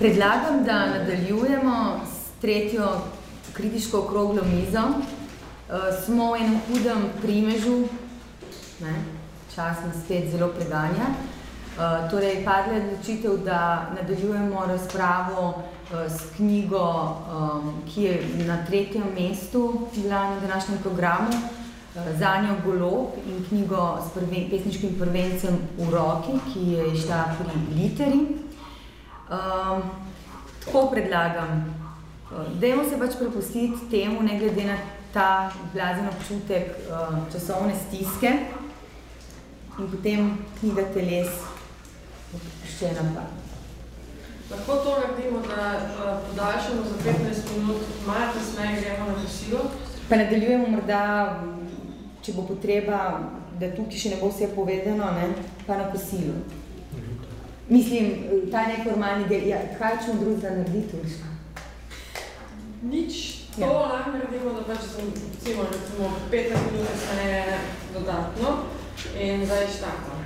Predlagam, da nadaljujemo s tretjo kritiško okroglo mizo. Uh, smo v enem hudem primežu, ne, čas nas spet zelo preganja. Uh, torej, padla je odločitev, da nadaljujemo razpravo uh, s knjigo, um, ki je na tretjem mestu bila na današnjem programu, uh, Zanjo Golob in knjigo s prve, pesniškim prvencem v roki, ki je šla pri literi. Um, tako predlagam, uh, dajmo se pač prepustiti temu, ne glede na ta blazen občutek uh, časovne stiske in potem knjiga teles še ena Lahko to naredimo, da podaljšamo za 15 minut, malo kasneje gremo na kosilo. Pa nadaljujemo morda, če bo potreba, da tukaj še ne bo vse povedano, ne, pa na kosilu. Mislim, ta neformalni del, ja, kaj ćemo drugega narediti, Urška? Nič, to ja. lahko naredimo, da pač sem, recimo, recimo 15 minut kasneje dodatno in zdaj štakam.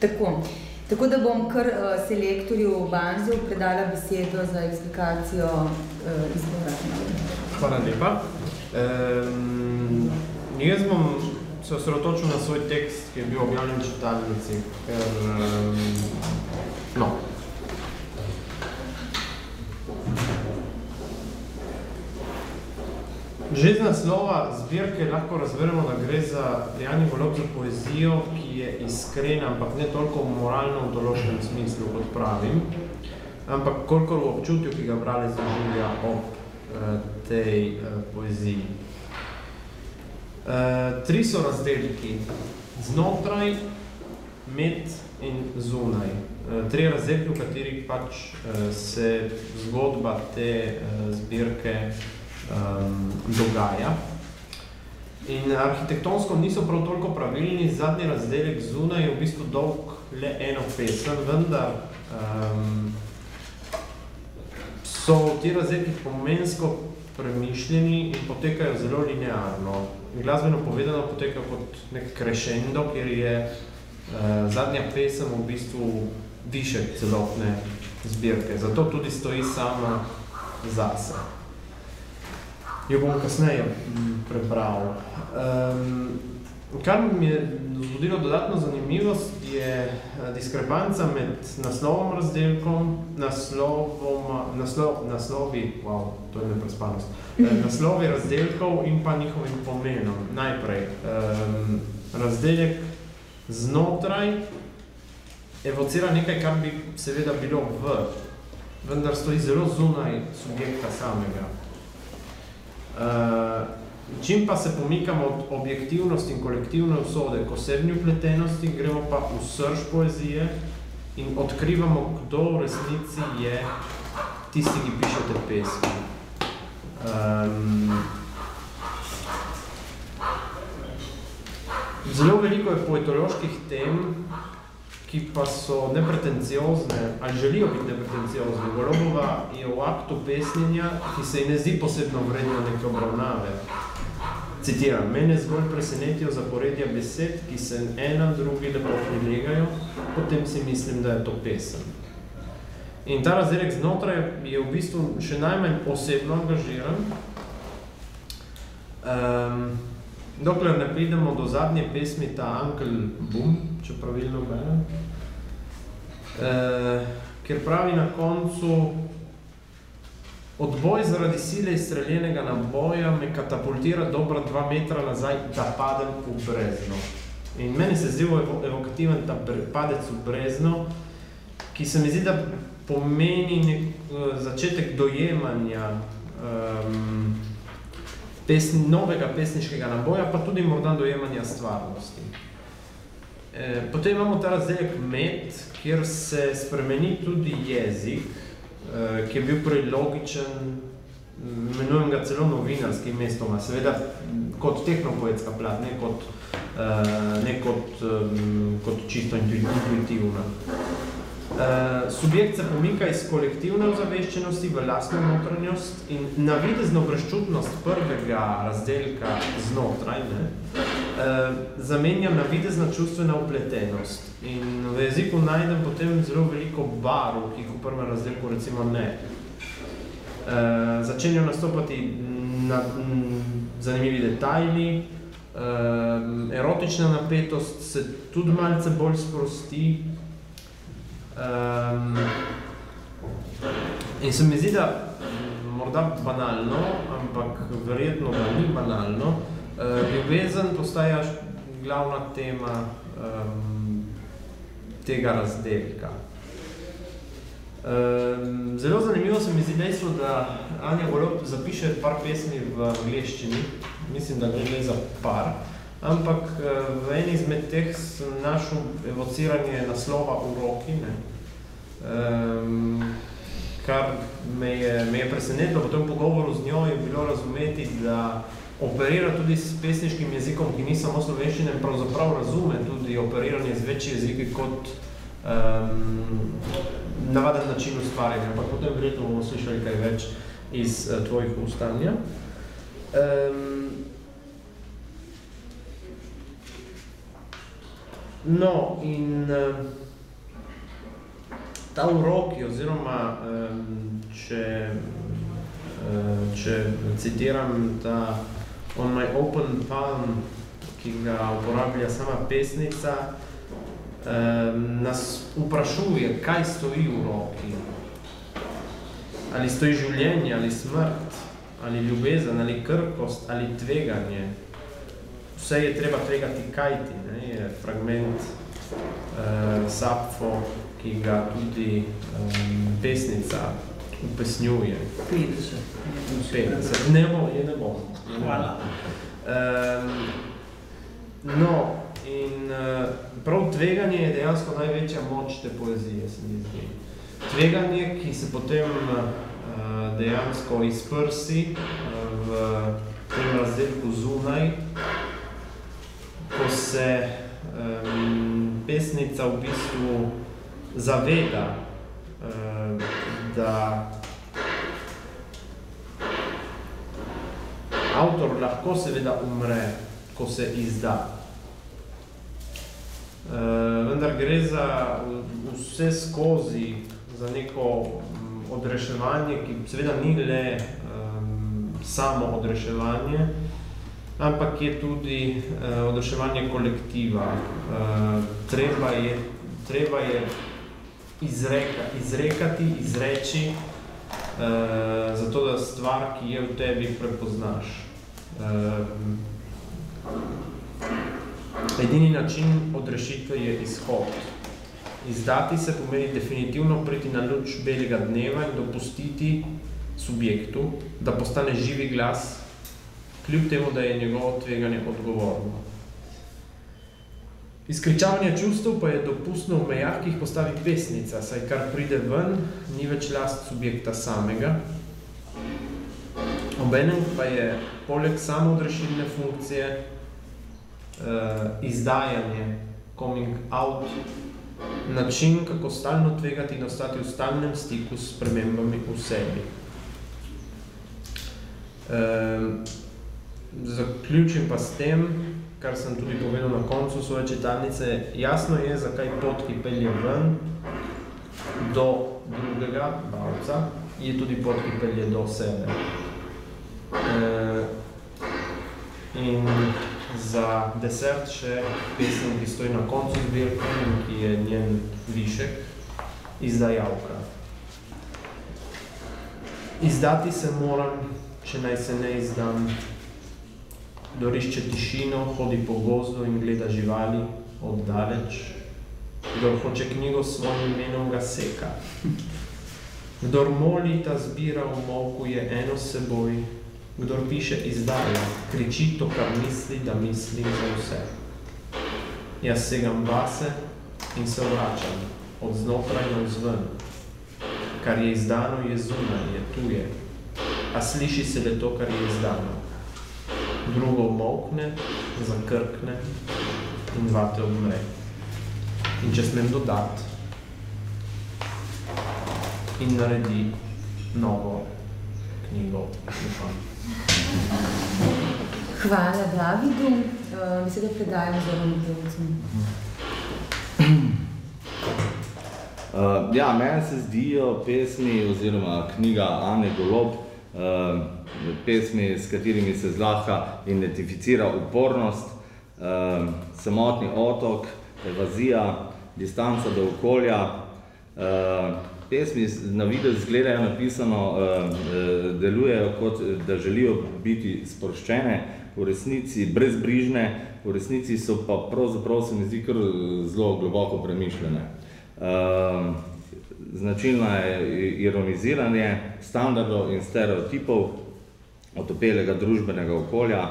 Tako. Tako da bom kar uh, selektorju Banzu predala besedo za eksplikacijo uh, izbora. Hvala lepa. Um, jaz bom se osredotočil na svoj tekst, ki je bil objavljen v čitalnici. Ker, um, no, Že z naslova zbirke lahko razveremo, da gre za Jani Golob za poezijo, ki je iskrena, ampak ne toliko moralno v določenem smislu, kot pravim, ampak koliko v občutju, ki ga brali zaživlja ob uh, tej uh, poeziji. Uh, tri so razdelki, znotraj, med in zunaj. Uh, tri razdelki, v katerih pač uh, se zgodba te uh, zbirke um, dogaja. In arhitektonsko niso prav toliko pravilni, zadnji razdelek zunaj je v bistvu dolg le eno pesem, vendar um, so ti razdelki pomensko premišljeni in potekajo zelo linearno. Glasbeno povedano poteka kot nek crescendo, kjer je uh, zadnja pesem v bistvu više celotne zbirke. Zato tudi stoji sama zase jo bom kasneje prebral. Um, kar mi je zvodilo dodatno zanimivost, je eh, diskrepanca med naslovom razdelkom, naslovom, naslov, naslovi, wow, to je neprespanost, eh, naslovi razdelkov in pa njihovim pomenom. Najprej, um, razdelek znotraj evocira nekaj, kar bi seveda bilo v, vendar stoji zelo zunaj subjekta samega. Uh, čim pa se pomikamo od objektivnosti in kolektivne usode k osebni upletenosti, gremo pa v srž poezije in odkrivamo, kdo v resnici je tisti, ki piše te pesmi. Um, zelo veliko je poetoloških tem, ki pa so nepretenciozne, ali želijo biti nepretenciozne. Golobova je v aktu pesnjenja, ki se ji ne zdi posebno vredno neke obravnave. Citiram, mene zgolj presenetijo zaporedja besed, ki se ena drugi lepo prilegajo, potem si mislim, da je to pesem. In ta razdelek znotraj je v bistvu še najmanj osebno angažiran. Um, dokler ne pridemo do zadnje pesmi, ta Uncle Boom, če pravilno berem, eh, ker pravi na koncu, odboj zaradi sile izstreljenega naboja me katapultira dobra dva metra nazaj, da padem v brezno. In meni se zdi evokativen ta padec v brezno, ki se mi zdi, da pomeni nek uh, začetek dojemanja um, pesni, novega pesniškega naboja, pa tudi morda dojemanja stvarnosti. E, potem imamo ta razdelek med, kjer se spremeni tudi jezik, e, ki je bil prej logičen, imenujem ga celo novinarski mestoma, seveda kot tehnopoetska plat, ne kot, e, ne kot, kot čisto intuitivna. Uh, subjekt se pomika iz kolektivne ozaveščenosti v lastno notranjost in navidezno brezčutnost prvega razdelka znotraj ne, uh, zamenja navidezna čustvena upletenost. In v jeziku najdem potem zelo veliko barv, ki jih v prvem razdelku recimo ne. Uh, začenjajo nastopati na, m, zanimivi detajli, uh, erotična napetost se tudi malce bolj sprosti, Um, in se mi zdi, da morda banalno, ampak verjetno, da ni banalno, uh, ljubezen postaja glavna tema um, tega razdelka. Um, zelo zanimivo se mi zdi dejstvo, da Anja Golob zapiše par pesmi v angleščini, mislim, da gre za par, ampak uh, v eni izmed teh sem našel evociranje naslova v roki, ne? Um, kar me je, me je presenetilo po tem pogovoru z njo, je bilo razumeti, da operira tudi s pesniškim jezikom, ki ni samo slovenščine, pravzaprav razume tudi operiranje z večji jeziki kot um, navaden način ustvarjanja, ampak potem verjetno bomo slišali kaj več iz uh, tvojih ustanja. Um, no, in uh, ta urok, oziroma če, če citiram ta On my open palm, ki ga uporablja sama pesnica, nas vprašuje, kaj stoji v roki. Ali stoji življenje, ali smrt, ali ljubezen, ali krkost, ali tveganje. Vse je treba tvegati kajti, ne? je fragment uh, Sapfo, ki ga tudi um, pesnica upesnjuje. 50. 50. Ne bom, je ne bom. Hvala. Um, no, in uh, prav tveganje je dejansko največja moč te poezije, se mi zdi. Tveganje, ki se potem uh, dejansko izprsi uh, v tem razdelku zunaj, ko se um, pesnica v bistvu zaveda, uh, da avtor lahko seveda umre, ko se izda. Uh, vendar gre za vse skozi, za neko odreševanje, ki seveda ni le um, samo odreševanje, ampak je tudi uh, odreševanje kolektiva. Uh, treba, je, treba je izreka, izrekati, izreči, uh, zato da stvar, ki je v tebi, prepoznaš. Uh, edini način odrešitve je izhod. Izdati se pomeni definitivno priti na luč belega dneva in dopustiti subjektu, da postane živi glas, kljub temu, da je njegovo tveganje odgovorno. Izkričavanje čustev pa je dopustno v mejah, ki jih postavi pesnica, saj kar pride ven, ni več last subjekta samega. Obenem pa je poleg samoodrešilne funkcije uh, izdajanje, coming out, način, kako stalno tvegati in ostati v stalnem stiku s premembami v sebi. Uh, zaključim pa s tem, kar sem tudi povedal na koncu svoje čitalnice, jasno je, zakaj pot, ki pelje ven do drugega bavca, je tudi pot, ki pelje do sebe. E, in za desert še pesem, ki stoji na koncu zbirke in ki je njen višek, izdajalka. Izdati se moram, če naj se ne izdam, kdor išče tišino, hodi po gozdu in gleda živali oddaleč, kdor hoče knjigo s svojim imenom, ga seka. Kdor moli, ta zbira v molku, je eno s seboj, kdor piše izdaja, kriči to, kar misli, da misli za vse. Jaz segam vase in se vračam, od znotraj na vzven. Kar je izdano, je zunaj, je tuje, a sliši se le to, kar je izdano drugo omokne, zakrkne in vate umre. In če smem dodati, in naredi novo knjigo. Upam. Hvala Davidu. Uh, besedo predajam Zoranu Pevcu. Uh, ja, meni se zdijo pesmi oziroma knjiga Ane Golob, uh, pesmi, s katerimi se zlahka identificira upornost, uh, samotni otok, evazija, distanca do okolja. Uh, pesmi na video izgledajo napisano, uh, uh, delujejo kot, da želijo biti sproščene, v resnici brezbrižne, v resnici so pa pravzaprav se mi zdi kar zelo globoko premišljene. Uh, značilno je ironiziranje standardov in stereotipov otopelega družbenega okolja.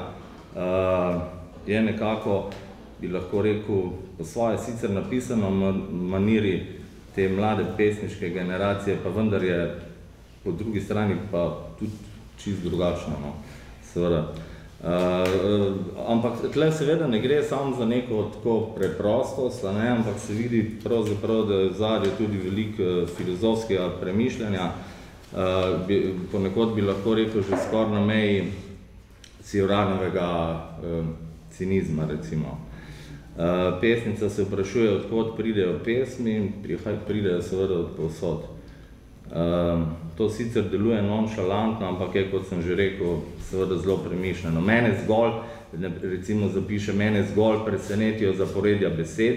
Uh, je nekako, bi lahko rekel, po svoje sicer napisano maniri te mlade pesniške generacije, pa vendar je po drugi strani pa tudi čist drugačno. No. Seveda. Uh, ampak tle seveda ne gre samo za neko tako preprostost, ne, ampak se vidi pravzaprav, da je zadnje tudi veliko uh, filozofskega premišljanja. Uh, bi, ponekod bi lahko rekel že skoraj na meji Cioranovega uh, cinizma, recimo. Uh, pesnica se vprašuje, odkot pridejo pesmi, prihaj pridejo seveda od povsod. Uh, to sicer deluje nonšalantno, ampak je, kot sem že rekel, seveda zelo premišljeno. Mene zgolj, recimo zapiše, mene zgolj presenetijo zaporedja besed,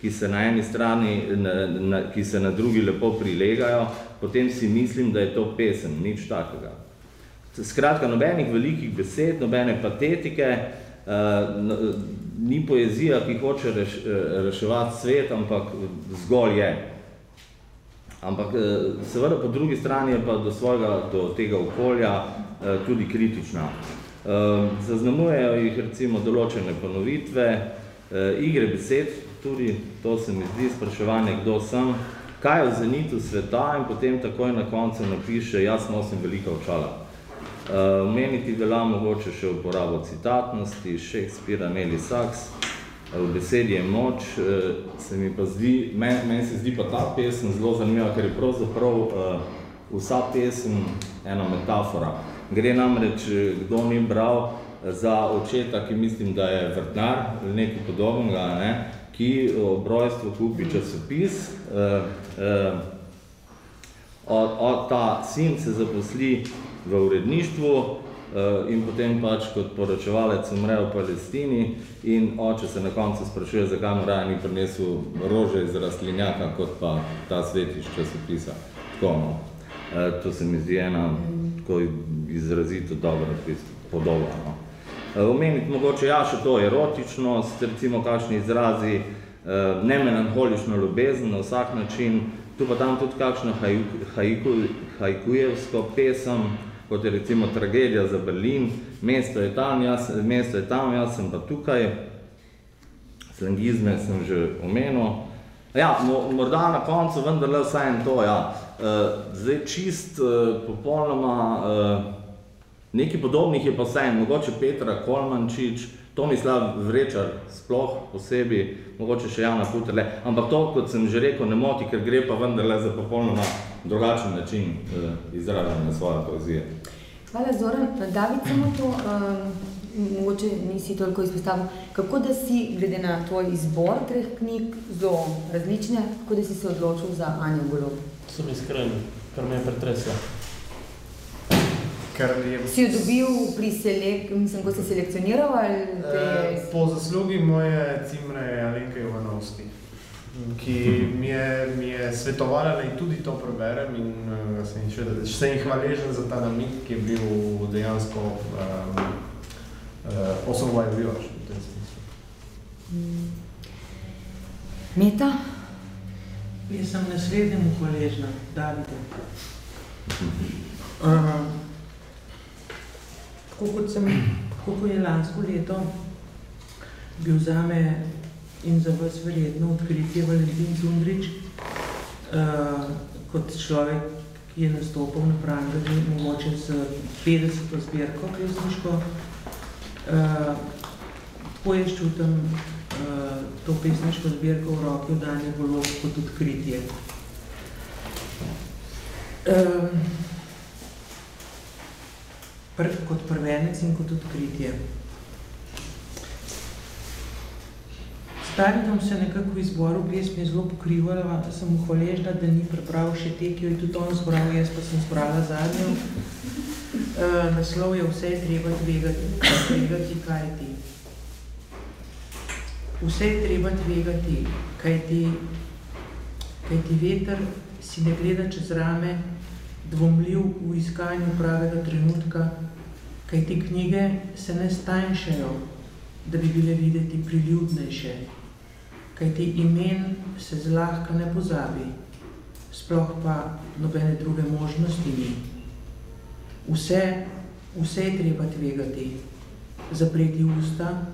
ki se na eni strani, na, na, ki se na drugi lepo prilegajo, potem si mislim, da je to pesem, nič takega. Skratka, nobenih velikih besed, nobene patetike, uh, ni poezija, ki hoče reš, reševati svet, ampak zgolj je. Ampak seveda po drugi strani je pa do svojega, do tega okolja tudi kritična. Zaznamujejo jih recimo določene ponovitve, igre besed, tudi to se mi zdi spraševanje, kdo sem, kaj je v zenitu sveta in potem takoj na koncu napiše, jaz nosim velika očala. Omeniti velja mogoče še uporabo citatnosti, Shakespeare, Nelly Sachs, v besedi je moč, se mi pa zdi, meni men se zdi pa ta pesem zelo zanimiva, ker je pravzaprav uh, vsa pesem ena metafora. Gre namreč, kdo ni bral, za očeta, ki mislim, da je vrtnar nekaj podobnega, ne, ki ob rojstvu kupi časopis, uh, uh, od, od ta sin se zaposli v uredništvu, in potem pač kot poročevalec umre v Palestini in oče se na koncu sprašuje, zakaj mu raje ni prinesel rože iz rastlinjaka, kot pa ta svet iz časopisa. Tako, no. E, to se mi zdi ena tako izrazito dobra podoba. No. E, omeniti mogoče ja še to erotičnost, recimo kakšni izrazi, e, nemelanholično ljubezen na vsak način, tu pa tam tudi kakšno haiku, haikujevsko pesem, kot je recimo tragedija za Berlin, mesto je tam, jaz, mesto je tam, jaz sem pa tukaj, slangizme sem že omenil. Ja, morda na koncu vendarle vsaj en to, ja. Zdaj čist popolnoma, nekaj podobnih je pa vsaj, mogoče Petra Kolmančič, Tomislav Vrečar sploh posebej, mogoče še Jana Puterle, ampak to, kot sem že rekel, ne moti, ker gre pa vendarle za popolnoma drugačen način izražanja svoje poezije. Hvala Zoran. David, samo to, um, mogoče nisi toliko izpostavil, kako da si, glede na tvoj izbor treh knjig, zelo različne, kako da si se odločil za Anjo Golob? Sem iskren, kar me je pretresla. Ker je... Si jo dobil pri selek, mislim, ko si selekcioniral ali te... E, po zaslugi moje cimre Alenke Jovanovski, ki mi je, mi je svetovala, da tudi to preberem in uh, sem, še, sem jih hvaležen za ta namik, ki je bil dejansko um, uh, osvobojujoč v tem smislu. Mm. Meta? Jaz sem naslednjemu hvaležna, Davidu. Uh, tako kot sem, tako kot je lansko leto bil zame in za vas verjetno odkritje Valentin Tundrič, uh, kot človek, ki je nastopil na Prangaži, mogoče s 50. zbirko pesniško. Uh, tako jaz čutim uh, to pesniško zbirko v roki v Danje Golob kot odkritje. Um, pr, kot prvenec in kot odkritje. Stari dom se nekako v izboru pesmi zelo pokrivala, sem mu hvaležna, da ni prebral še te, ki jo je tudi on zbral, jaz pa sem zbrala zadnjo. Uh, naslov je Vse je treba tvegati, tvegati kaj ti. Vse je treba tvegati, kaj ti, kaj ti veter si ne gleda čez rame, dvomljiv v iskanju pravega trenutka, kaj ti knjige se ne stanjšajo, da bi bile videti priljudnejše, kaj ti imen se zlahka ne pozabi, sploh pa nobene druge možnosti ni. Vse, vse je treba tvegati, zapreti usta,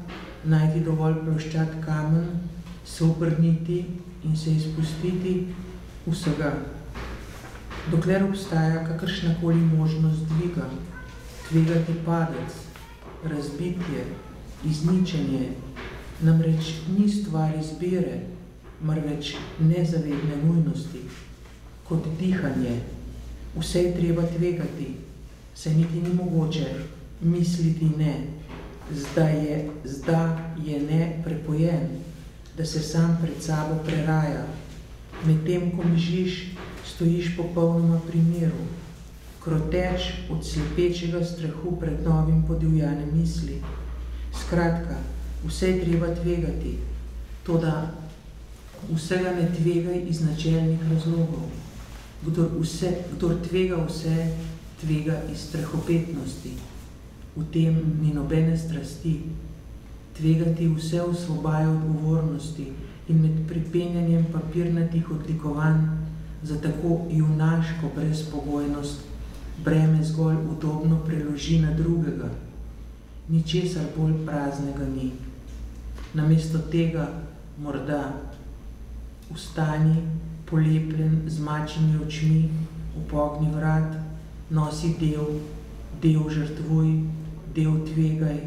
najti dovolj ploščat kamen, se obrniti in se izpustiti vsega. Dokler obstaja kakršnakoli možnost dviga, tvegati padec, razbitje, izničenje, namreč ni stvar izbire, marveč nezavedne nujnosti, kot dihanje. Vse je treba tvegati, se niti ni mogoče misliti ne, zdaj je, zdaj je ne prepojen, da se sam pred sabo preraja, medtem ko mižiš, stojiš popolnoma pri miru, kroteč od slepečega strahu pred novim podivjanem misli. Skratka, vse je treba tvegati, to da vsega ne tvegaj iz načelnih razlogov. Kdor, vse, kdor tvega vse, tvega iz strahopetnosti. V tem ni nobene strasti. Tvegati vse osvobaja odgovornosti in med pripenjanjem papirnatih odlikovanj za tako junaško brezpogojnost breme zgolj udobno preloži na drugega. Ničesar bolj praznega ni. Namesto tega morda ustani, polepljen z mačimi očmi, v pogni vrat, nosi del, del žrtvuj, del tvegaj,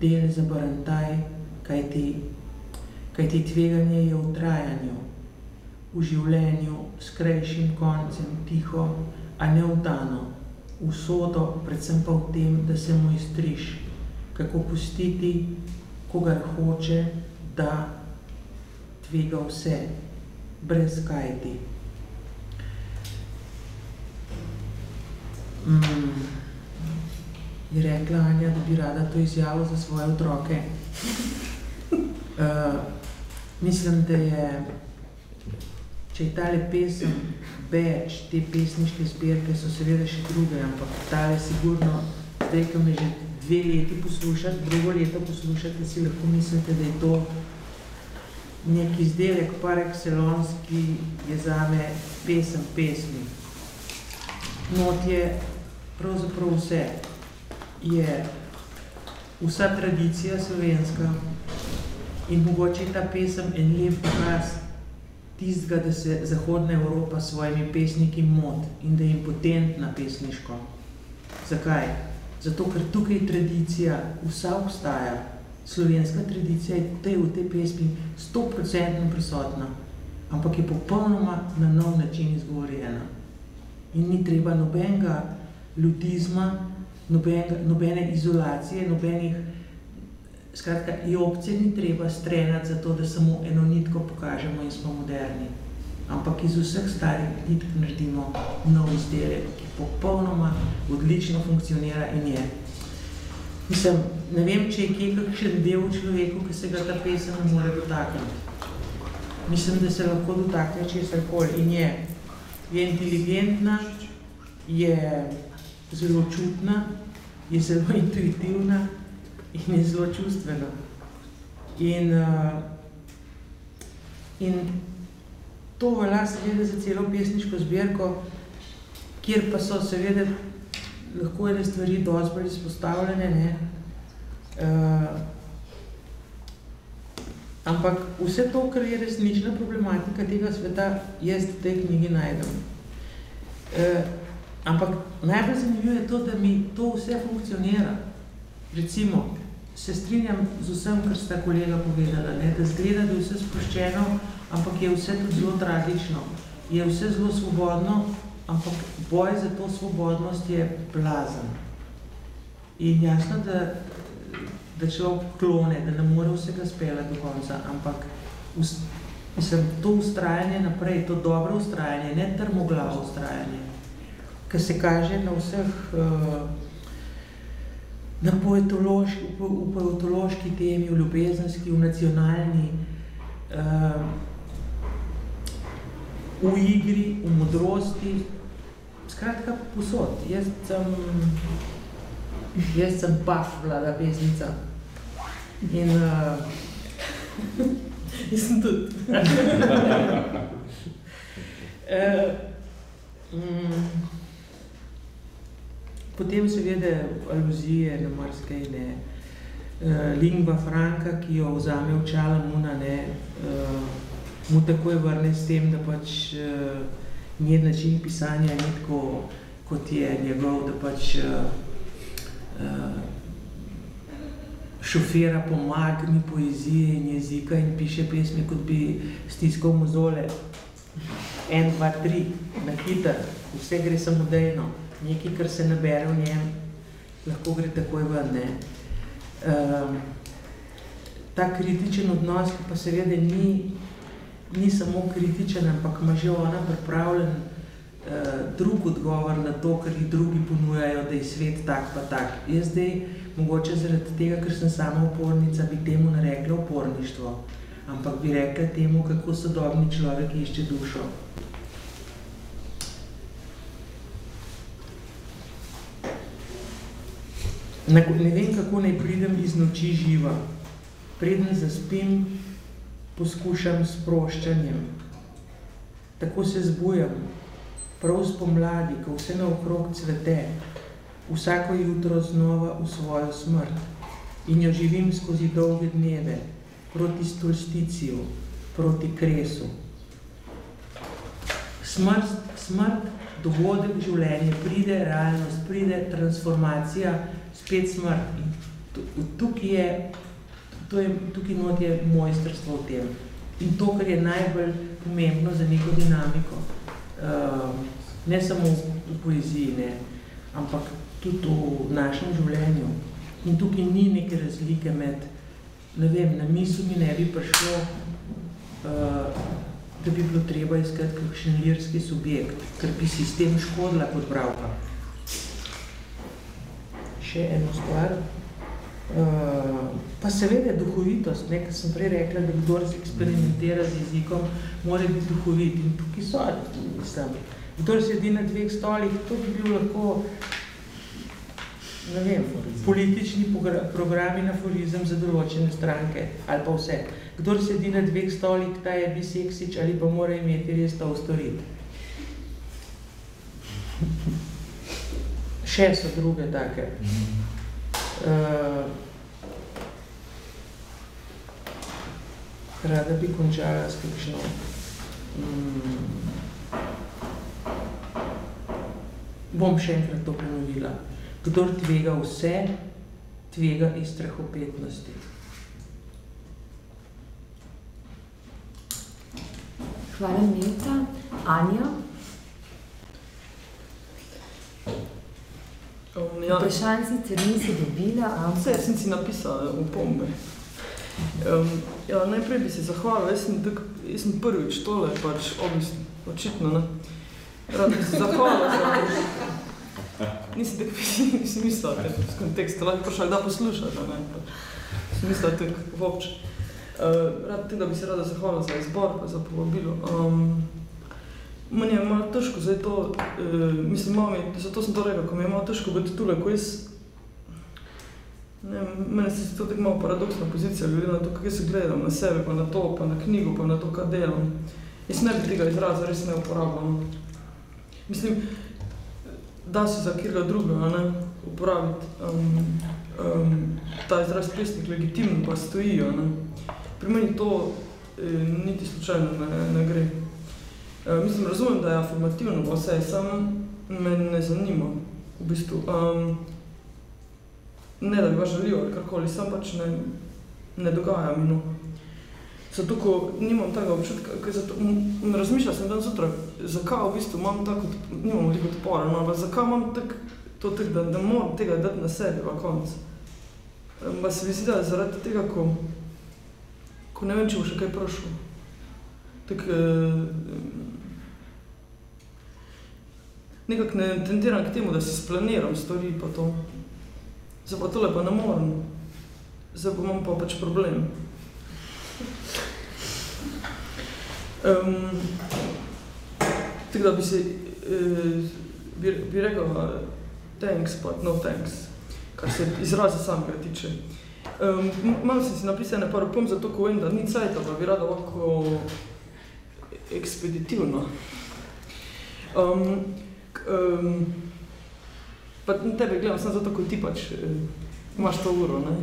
del zabarantaj, kaj ti, kaj ti tveganje je v trajanju, v življenju s krajšim koncem, tiho, a ne vdano, usodo, predvsem pa v tem, da se mu iztriš, kako pustiti, kogar hoče, da tvega vse, brez kajti. Mm, je rekla Anja, da bi rada to izjavo za svoje otroke. Uh, mislim, da je, če je tale pesem več, te pesniške zbirke so seveda še druge, ampak tale sigurno, zdaj, ko me že dve leti poslušati, drugo leto poslušati, si lahko mislite, da je to nek izdelek par excellence, ki je zame pesem pesmi. Not je pravzaprav vse. Je vsa tradicija slovenska in mogoče je ta pesem en lep dokaz tistega, da se Zahodna Evropa s svojimi pesniki mod in da je impotentna pesniško. Zakaj? Zato, ker tukaj tradicija vsa obstaja. Slovenska tradicija je tej, v tej pesmi 100% prisotna, ampak je popolnoma na nov način izgovorjena. In ni treba nobenega ljudizma, nobenega, nobene izolacije, nobenih, skratka, i opcije ni treba strenati za to, da samo eno nitko pokažemo in smo moderni. Ampak iz vseh starih nitk naredimo nov izdelek, ki popolnoma odlično funkcionira in je. Mislim, ne vem, če je kje kakšen del v človeku, ki se ga ta pesem ne more dotakniti. Mislim, da se lahko dotakne česar koli in je, je inteligentna, je zelo čutna, je zelo intuitivna in je zelo čustvena. In, uh, in to velja seveda za celo pesniško zbirko, kjer pa so seveda lahko ene stvari dosti bolj izpostavljene, ne. Uh, ampak vse to, kar je resnična problematika tega sveta, jaz v tej knjigi najdem. Uh, ampak najbolj zanimivo je to, da mi to vse funkcionira. Recimo, se strinjam z vsem, kar sta kolega povedala, ne, da zgleda, da je vse sproščeno, ampak je vse tudi zelo tragično. Je vse zelo svobodno, ampak boj za to svobodnost je blazen. In jasno, da, da človek klone, da ne more vsega speljati do konca, ampak us, mislim, to ustrajanje naprej, to dobro ustrajanje, ne trmoglavo ustrajanje, ki se kaže na vseh uh, na poetološki, v poetološki temi, v ljubezenski, v nacionalni, uh, v igri, v modrosti, skratka posod. Jaz sem, jaz sem paf vlada pesnica. In uh, jaz sem tudi. uh, mm, potem seveda aluzije na marsikaj, ne. Uh, lingua franca, ki jo vzame v čala muna, ne, uh, mu takoj vrne s tem, da pač uh, njen način pisanja ni tako, kot je njegov, da pač uh, uh, šofira po magmi poezije in jezika in piše pesmi, kot bi stiskal mozole. En, dva, tri, na hiter, vse gre samodejno, nekaj, kar se nabere v njem, lahko gre takoj ven, ne. Um, ta kritičen odnos, ki pa seveda ni ni samo kritičen, ampak ima že ona pripravljen uh, drug odgovor na to, kar jih drugi ponujajo, da je svet tak pa tak. Jaz zdaj, mogoče zaradi tega, ker sem sama upornica, bi temu narekla uporništvo, ampak bi rekla temu, kako sodobni človek išče dušo. Ne vem, kako naj pridem iz noči živa. Preden zaspim, poskušam s sproščanjem. Tako se zbujam, prav spomladi, ko vse naokrog cvete, vsako jutro znova v svojo smrt in jo živim skozi dolge dneve, proti stolsticiju, proti kresu. Smrt, smrt, dogodek življenje, pride realnost, pride transformacija, spet smrt. In tukaj je To je, tukaj not je mojstrstvo v tem. In to, kar je najbolj pomembno za neko dinamiko, uh, ne samo v poeziji, ne, ampak tudi v našem življenju. In tukaj ni neke razlike med, ne vem, na mislu mi ne bi prišlo, uh, da bi bilo treba iskati kakšen lirski subjekt, ker bi si s tem škodila kot bravka. Še eno stvar. Uh, pa seveda duhovitost, ne, sem prej rekla, da kdor se eksperimentira z jezikom, mora biti duhovit in tukaj so, mislim, kdor sedi na dveh stolih, to bi bil lahko, ne vem, politični programi na forizem za določene stranke, ali pa vse. Kdor sedi na dveh stolih, ta je biseksič ali pa mora imeti res to ustoriti. Še so druge take. Uh, rada bi končala s kakšno um, bom še enkrat to ponovila. Kdor tvega vse, tvega iz strahopetnosti. Hvala, Milka. Anja? Um, ja. Vprašanj sicer nisi dobila, ampak... Vse sem si napisala v pombe. Um, ja, najprej bi se zahvalil, jaz sem, tak, jaz sem prvič tole, pač obisno, očitno, ne. Rad bi se zahvalil za Nisem tako nisem mislila, da v kontekstu, lahko prišla, da poslušati, ne. Sem mislila tako vopč. Uh, rad tem, da bi se rada zahvalila za izbor, pa za povabilo. Um, meni je malo težko zdaj to, uh, mislim, malo mi, zato sem to rekel, ko mi je malo težko biti tule, ko jaz Ne, meni se to tako malo paradoksna pozicija, glede na to, kako se gledam na sebe, pa na to, pa na knjigo, pa na to, kaj delam. Jaz ne bi tega izraza res ne uporabljam. Mislim, da se za kjerga druga ne, uporabiti um, um, ta izraz pesnik legitimno pa stojijo. Ne. Pri meni to eh, niti slučajno ne, ne gre. E, mislim, razumem, da je afirmativno vse, sam me ne zanima v bistvu. Um, ne da bi ga želil ali karkoli, sam pač ne, ne dogaja mi. No. Zato, ko nimam tega občutka, ker zato, razmišljal sem dan zjutraj, zakaj v bistvu imam tako, nimam veliko odpora, no, ampak zakaj imam tak, to tak, da ne morem tega dati na sebi v konc. Pa se mi zdi, da zaradi tega, ko, ko ne vem, če bo še kaj prišlo. Tak, eh, nekako ne tendiram k temu, da si splaniram stvari pa to. Zdaj pa tole pa ne morem. Zdaj pa imam pa pač problem. Um, tako da bi se, uh, bi, bi rekel, uh, thanks, but no thanks, kar se izraza samega tiče. Um, malo sem si napisal ene par opom, zato ko vem, da ni cajta, pa bi rada lahko ekspeditivno. Um, um, pa tebe gledam samo zato, ko ti pač imaš to uro, ne?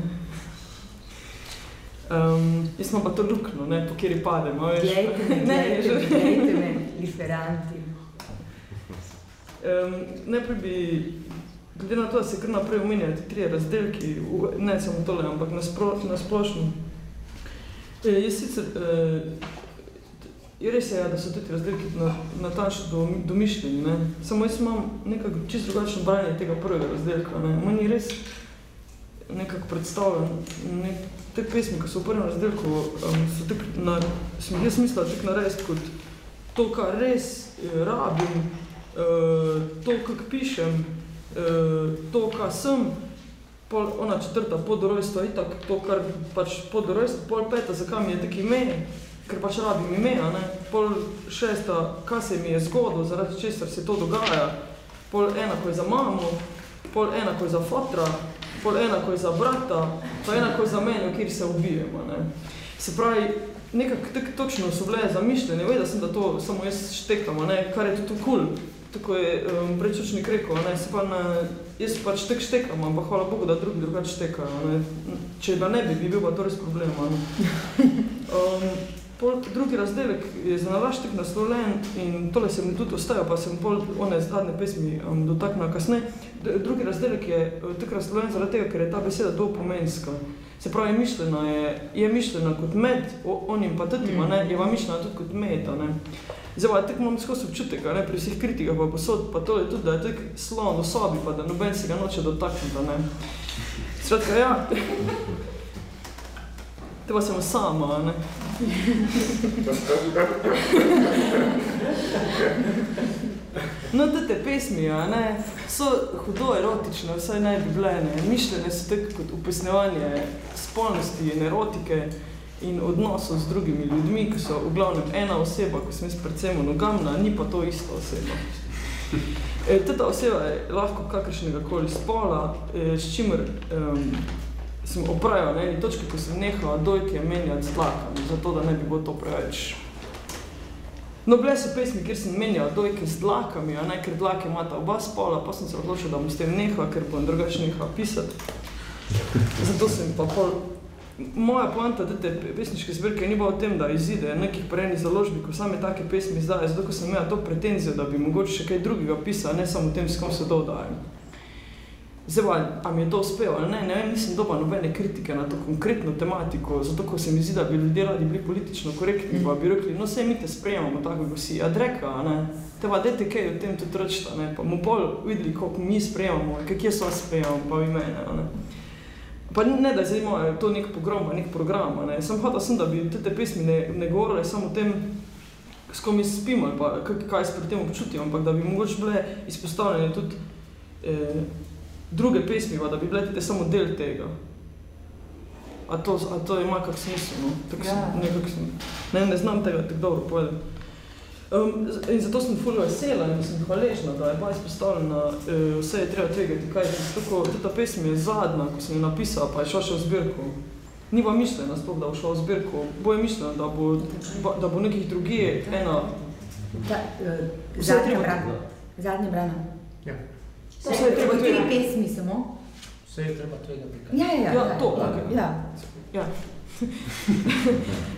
Um, jaz imam pa to luknjo, ne, po kjeri padem. Glejte me, Ne, že- glejte me, liferanti. Um, najprej bi, glede na to, da se kar naprej omenjajo ti trije razdelki, ne samo tole, ampak na, spro, na splošno. E, jaz sicer, e, je res je, ja, da so ti razdelki na, natančno do, domišljeni, ne? samo jaz imam nekako čisto drugačno branje tega prvega razdelka. Ne? Meni res nekako predstavljam, nek, te pesmi, ki so v prvem razdelku, um, so tak na, sem jaz mislila tako narediti kot to, kar res eh, rabim, eh, to, kako pišem, eh, to, kar sem, pol, ona četrta podrojstva, itak to, kar pač podrojstva, pol peta, zakaj mi je tako ime, ker pač rabim ime, a ne, pol šesta, kaj se mi je zgodilo, zaradi česar se to dogaja, pol ena, ko je za mamo, pol ena, ko je za fotra, pol ena, ko je za brata, pa ena, ko je za mene, kjer se ubijemo, ne. Se pravi, nekako tako točno so bile zamišljene, vedela sem, da to samo jaz štekam, ne, kar je tudi kul. Tako je um, prečočnik rekel, ne, se pa na, jaz pač tek štekam, ampak hvala Bogu, da drugi drugače štekajo. Ne. Če ga ne bi, bi bil pa to res problem. Ne. Um, pol, drugi razdelek je za nalaž tek naslovljen in tole se mi tudi ostaja, pa sem pol one zadnje pesmi um, dotaknila kasneje. D- Drugi razdelek je eh, tako razlovljen zaradi tega, ker je ta beseda dopomenska. Se pravi, mišljena je, je mišljena kot med o- onim pa a ne, je pa mišljena tudi kot med, ne. Zdaj pa tako imam skozi občutek, ne, pri vseh kritikah pa posod, pa to je tudi, da je tako slon v sobi, pa da noben se ga noče dotakniti, ne. Skratka, ja. Te pa sem sama, ne. No, te te pesmi, a ne, so hudo erotične, vsaj naj bi bile, ne. Mišljene so tako kot upesnevanje spolnosti in erotike in odnosov z drugimi ljudmi, ki so v glavnem ena oseba, ko sem jaz predvsem monogamna, ni pa to ista oseba. E, teta oseba je lahko kakršnega koli spola, e, s čimer um, sem opravil na eni točki, ko sem nehala dojke menjati z dlakami, zato da ne bi bilo to preveč No, bile so pesmi, kjer sem menjal dojke z dlakami, a ne, ker dlake imata oba spola, pa sem se odločil, da bom s tem nehal, ker bom drugače nehal pisati. Zato sem pa pol... Moja poanta te pesniške zbirke ni bila v tem, da izide nekih prejnih založbi, ko same take pesmi izdajo, zato ko sem imela to pretenzijo, da bi mogoče še kaj drugega pisala, ne samo tem, s kom se to dajem. Zdaj pa, a mi je to uspelo ali ne, ne vem, nisem dobil nobene kritike na to konkretno tematiko, zato ko se mi zdi, da bi ljudje radi bili politično korektni, pa bi rekli, no sej mi te sprejemamo tako, kot si, a dreka, a ne, te pa dajte kaj o tem tudi reči, a ne, pa mu pol videli, koliko mi sprejemamo, kakje so sprejemamo, pa vi mene, ne. Pa ne, da je zdaj imajo to nek pogrom, nek program, ne, sem hotel sem, da bi te, te pesmi ne, ne govorile samo o tem, s kom mi spimo, ali pa kaj, kaj se pri tem občutim, ampak da bi mogoče bile izpostavljene tudi eh, druge pesmi, pa da bi bile tudi samo del tega. A to, a to ima kak smisel, no? Tako Ja. sem, ne, ne znam tega tako dobro povedati. Um, in zato sem ful vesela in sem hvaležna, da je bila izpostavljena, uh, vse je treba tvegati, kaj tako, ta pesem je zadnja, ko sem jo napisala, pa je šla še v zbirko. Ni pa mišljena sploh, da bo šla v zbirko, bo je mišljena, da bo, ba- da bo nekih drugih ena, Ta, uh, Vse je zadnje treba- Ja. Vse je treba Tri tvegati. pesmi samo. Vse je treba tvegati. kaj. Ja, ja, Ja, to, okej. Ja. Ja.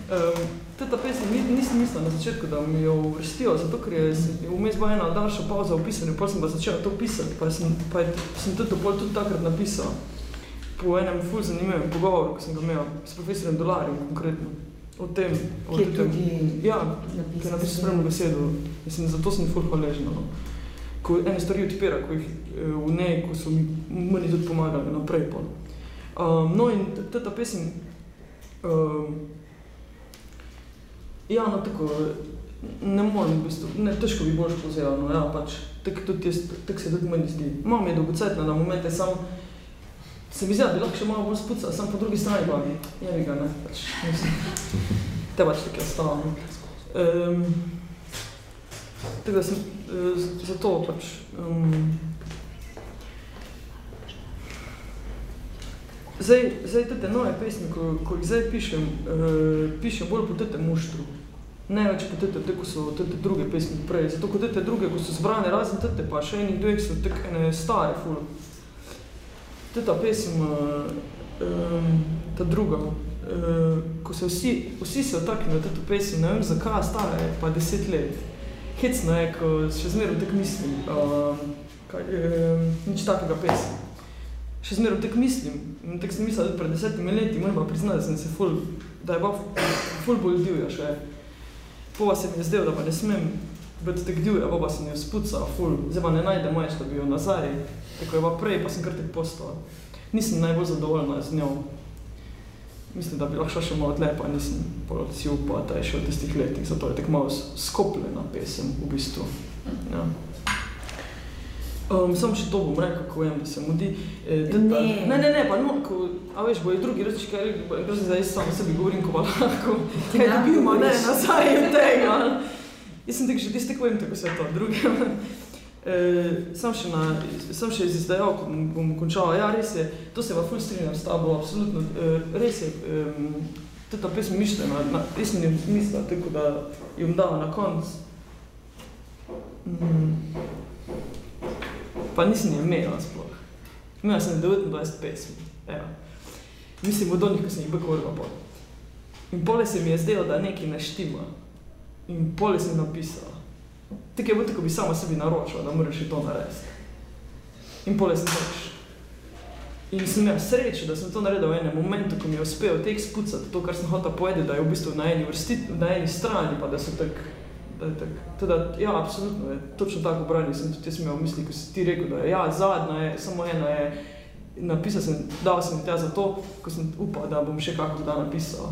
um, ta pesem ni, nisem mislila na začetku, da mi jo uvrstijo, zato ker je je vmes bila ena daljša pauza v pisanju, potem sem pa začela to pisati, pa sem, pa je, sem tudi, pol tudi takrat napisal po enem ful zanimivem pogovoru, ko sem ga imel s profesorjem Dolarjem konkretno. o tem. O Ki je tem. tudi Ja, ker napisal. napisal spremno besedo. Mislim, zato sem ful hvaležen. No. Ko ene stvari odpira, ko jih v njej, ko so mi meni tudi pomagali naprej. Pol. Um, no in t- ta pesem, um, ja, no tako, ne morem, v bistvu, ne, težko bi boljš povzel, no ja, pač, tako tudi jaz, tako se tudi meni zdi. Imam je dolgocetna na momente, sam se mi zdi, da bi lahko še malo bolj spucala, sam po drugi strani pa je ga, ne, pač, mislim, te pač tako je ostalo. no. Um, tako da sem, uh, zato pač, um, Zdaj, zdaj te nove pesmi, ko, ko jih zdaj pišem, uh, pišem bolj po tete muštru. Ne več po tete, te, ko so tete druge pesmi prej. Zato, ko tete druge, ko so zbrane razen tete, pa še enih dveh so tako ene stare ful. Teta pesem, uh, um, ta druga, uh, ko se vsi, vsi se otaknejo teto pesem, ne vem zakaj, stara je pa deset let. Hecno je, ko še zmeraj tako mislim, uh, kaj, uh, nič takega pesem še zmeraj tako mislim. In tako sem mislila, pred desetimi leti, moram pa priznati, da sem se ful, da je bila ful bolj divja še. Pova se mi je zdelo, da pa ne smem biti tako divja, pa sem jo spucala ful. Zdaj pa ne najdem več, da bi jo nazaj, tako je bila prej, pa sem kar tako postala. Nisem najbolj zadovoljna z njo. Mislim, da bi lahko še malo tle, pa nisem pol si upala, da je še v tistih letih, zato je tako malo skopljena pesem v bistvu. Ja. Um, samo še to bom rekel, ko vem, da se mudi. Eh, tudi pa- Ne. ne, ne, ne, pa no, ko, a veš, bojo drugi reči, kaj je, zdaj jaz samo sebi govorim, ko pa lahko, Ti kaj lahko dobimo, ne, govoriš. nazaj od tega. Jaz sem tako že tiste, ko vem, tako se to, druge. Uh, sam še, na, sam še iz izdajalk bom, bom končala. Ja, res je, to se pa ful strinjam s tabo, absolutno. Uh, res je, um, tudi ta pesem mišljena, na, res sem jo mislila, tako da jo bom dala na konc. Mm. Pa nisem je imela sploh. Imela sem 29 pesmi. Ja. Mislim, od onih, ko sem jih govorila pol. In pole se mi je zdelo, da nekaj ne štima. In pole sem napisala. Tako je bilo, tako bi sama sebi naročila, da moraš to narediti. In pole sem pač. In sem imela srečo, da sem to naredila v enem momentu, ko mi je uspelo tek spucati to, kar sem hotela povedati, da je v bistvu na eni, vrsti, na eni strani, pa da so tako da je tako. Teda, ja, absolutno je točno tako branje. Sem tudi imel v misli, ko si ti rekel, da je ja, zadnja je, samo ena je. Napisal sem, dal sem tja zato, ko sem upal, da bom še kako da napisala.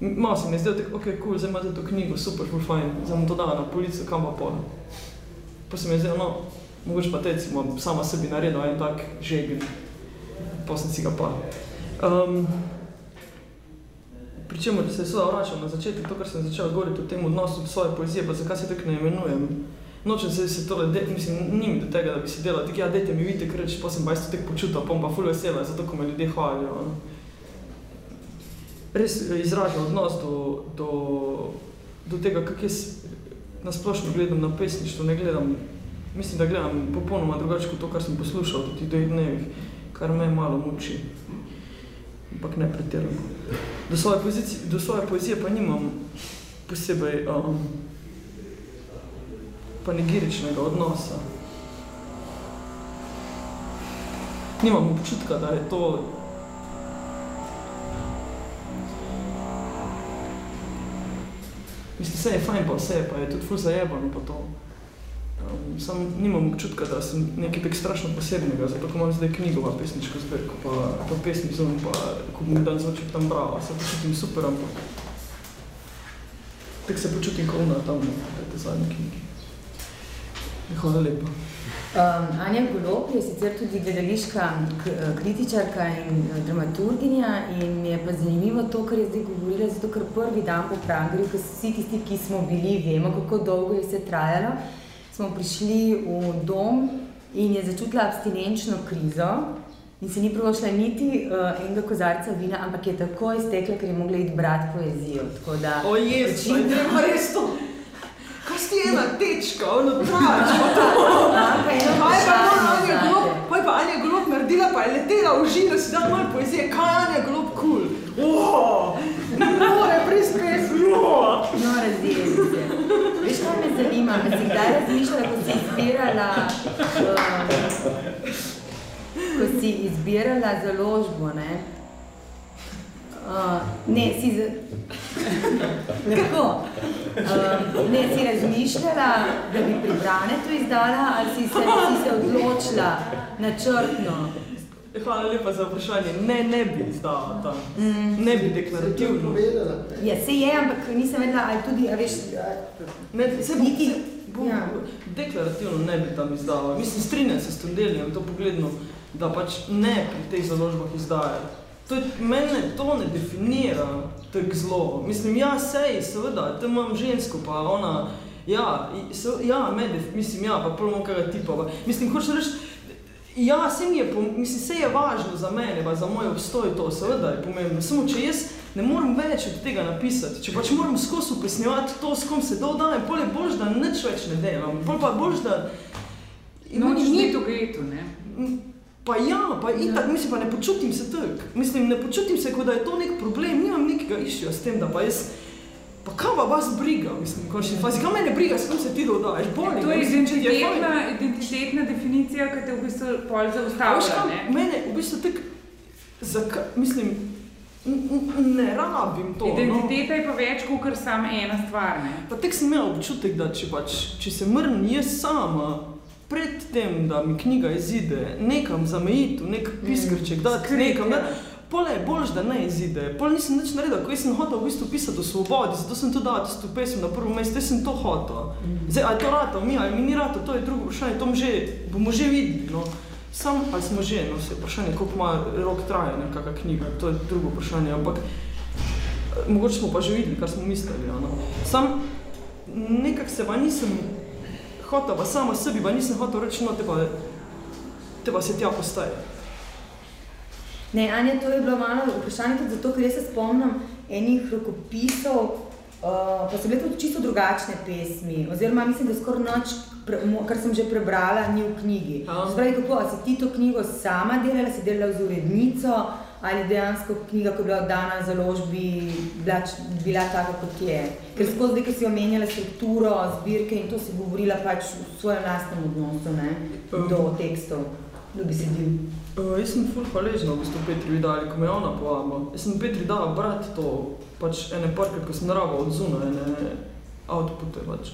M- Malo se mi je zdelo tako, ok, cool, zdaj imate to knjigo, super, ful fajn, zdaj bom to dala na policijo, kam pa pol. Pa se mi je zdelo, no, mogoče pa te recimo sama sebi naredila en tak žegen, pa sem si ga pa. Um, Pričemer, se seveda vračam na začetek, to, kar sem začel govoriti o tem odnosu svoje poezije, pa zakaj se tako ne imenujem. Nočem se, se tole, de, mislim, ni mi do tega, da bi si delal, tako ja, dajte mi vidite, ker reči, pa sem pa isto tako počutil, pa bom pa ful vesela, zato ko me ljudje hvalijo. no. Res eh, izražam odnos do, do, do tega, kako jaz nasplošno gledam na pesništvo, ne gledam, mislim, da gledam popolnoma drugače kot to, kar sem poslušal v teh dveh dnevih, kar me malo muči, ampak ne pretirano. Do svoje, pozicije, do svoje poezije pa nimam posebej um, panegiričnega odnosa. Nimam občutka, da je to Mislim, vse je fajn, pa vse je, pa je tudi ful zajebano pa to. Um, sam nimam občutka, da sem nekaj tako strašno posebnega, zato ko imam zdaj knjigo, pa pesniško zbirko, pa, pa pesmi zunaj, pa ko mi dan zvoči tam bravo, se počutim super, ampak tako se počutim kot ona tam na tej zadnji knjigi. Hvala lepa. Um, Anja Golob je sicer tudi gledališka kritičarka in eh, dramaturginja in je pa zanimivo to, kar je zdaj govorila, zato ker prvi dan po Prangerju, ko vsi tisti, ki smo bili, vemo, kako dolgo je vse trajalo, smo prišli v dom in je začutila abstinenčno krizo in se ni privošla niti uh, enega kozarca vina, ampak je tako iztekla, ker je mogla iti brati poezijo. Tako da, O Očitno- ne pa res to. Kaj si ena tečka, ono trač, eno Kaj pa Anja zate. Golob, pa Anja Golob naredila, pa je letela v žiro, si dala malo poezije, kaj Anja Golob kul? Cool. Ne more prispeti, no. No, razdeli se. Veš, kaj me zanima? A si kdaj razmišljala, ko si izbirala, um, ko si izbirala založbo, ne? Uh, ne, si za... Kako? Uh, ne, si razmišljala, da bi pri Branetu izdala ali si se, si se odločila načrtno? Hvala lepa za vprašanje. Ne, ne bi izdala tam. Mm. Ne bi deklarativno. Ja, se je, ampak nisem vedela, ali tudi, a veš, Ne, se bom, Niti- se, bom, ja. Deklarativno ne bi tam izdala. Mislim, strinjam se s Tondeljem to pogledno, da pač ne pri teh založbah izdaja. To je, mene to ne definira tako zelo. Mislim, ja, sej, seveda, tam imam žensko, pa ona, ja, se, ja, me, mislim, ja, pa prvo kakega tipa. Pa. Mislim, hočeš reči, ja, se mi je, mislim, se je važno za mene, pa za moj obstoj to, seveda je pomembno. Samo, če jaz ne morem več od tega napisati, če pač moram skozi upesnjevati to, s kom se dol dajem, pol je boljš, da nič več ne delam, pol pa boljš, da... Nočeš ni- biti v getu, ne? Pa ja, pa itak, mislim, pa ne počutim se tako. Mislim, ne počutim se, kot da je to nek problem, nimam nekega iščija s tem, da pa jaz... Pa kaj pa vas briga, mislim, v končni fazi, kaj mene briga, s kom se ti dodajaš, bolj. To je identitetna, identitetna definicija, ki te v bistvu pol Veš zaustavlja, kam, ne? mene v bistvu tako, zaka, mislim, ne rabim to. no. Identiteta je pa več kot kar samo ena stvar, ne? Pa tek sem imel občutek, da če, pač, če se mrn jaz sama, pred tem, da mi knjiga izide, nekam zamejiti, v nek piskrček, dati nekam, ja. Da, pol je boljš, da ne izide. Pol nisem nič naredil, ko sem hotel v bistvu pisati o svobodi, zato sem to dal tisto pesem na prvo mesto, jaz sem to hotel. Zdaj, ali to rata mi, ali mi ni rata, to je drugo vprašanje, to že, bomo že videli. No. Sam ali smo že, no, se je vprašanje, koliko ima rok traja nekakšna knjiga, to je drugo vprašanje, ampak eh, mogoče smo pa že videli, kar smo mislili. ja, No. Sam nekako se pa nisem hotel, pa sama sebi pa nisem hotel reči, no, te pa, te pa se tja postaje. Ne, Anja, to je bilo malo vprašanje tudi zato, ker jaz se spomnim enih rokopisov, uh, pa so bile tudi čisto drugačne pesmi, oziroma mislim, da skoraj noč, pre, kar sem že prebrala, ni v knjigi. Se pravi, kako, a si ti to knjigo sama delala, si delala z urednico, ali dejansko knjiga, ko je bila oddana založbi, bila, č- bila taka, kot je. Ker skozi zdaj, ko si omenjala strukturo, zbirke in to si govorila pač v svojem lastnem odnosu ne, do tekstov, do besedil. Uh, jaz sem ful hvaležna v bistvu Petri Vidali, ko me je ona povabila. Jaz sem Petri dala brati to, pač ene parkrat, ko sem naravil od zuna, ene outpute, pač.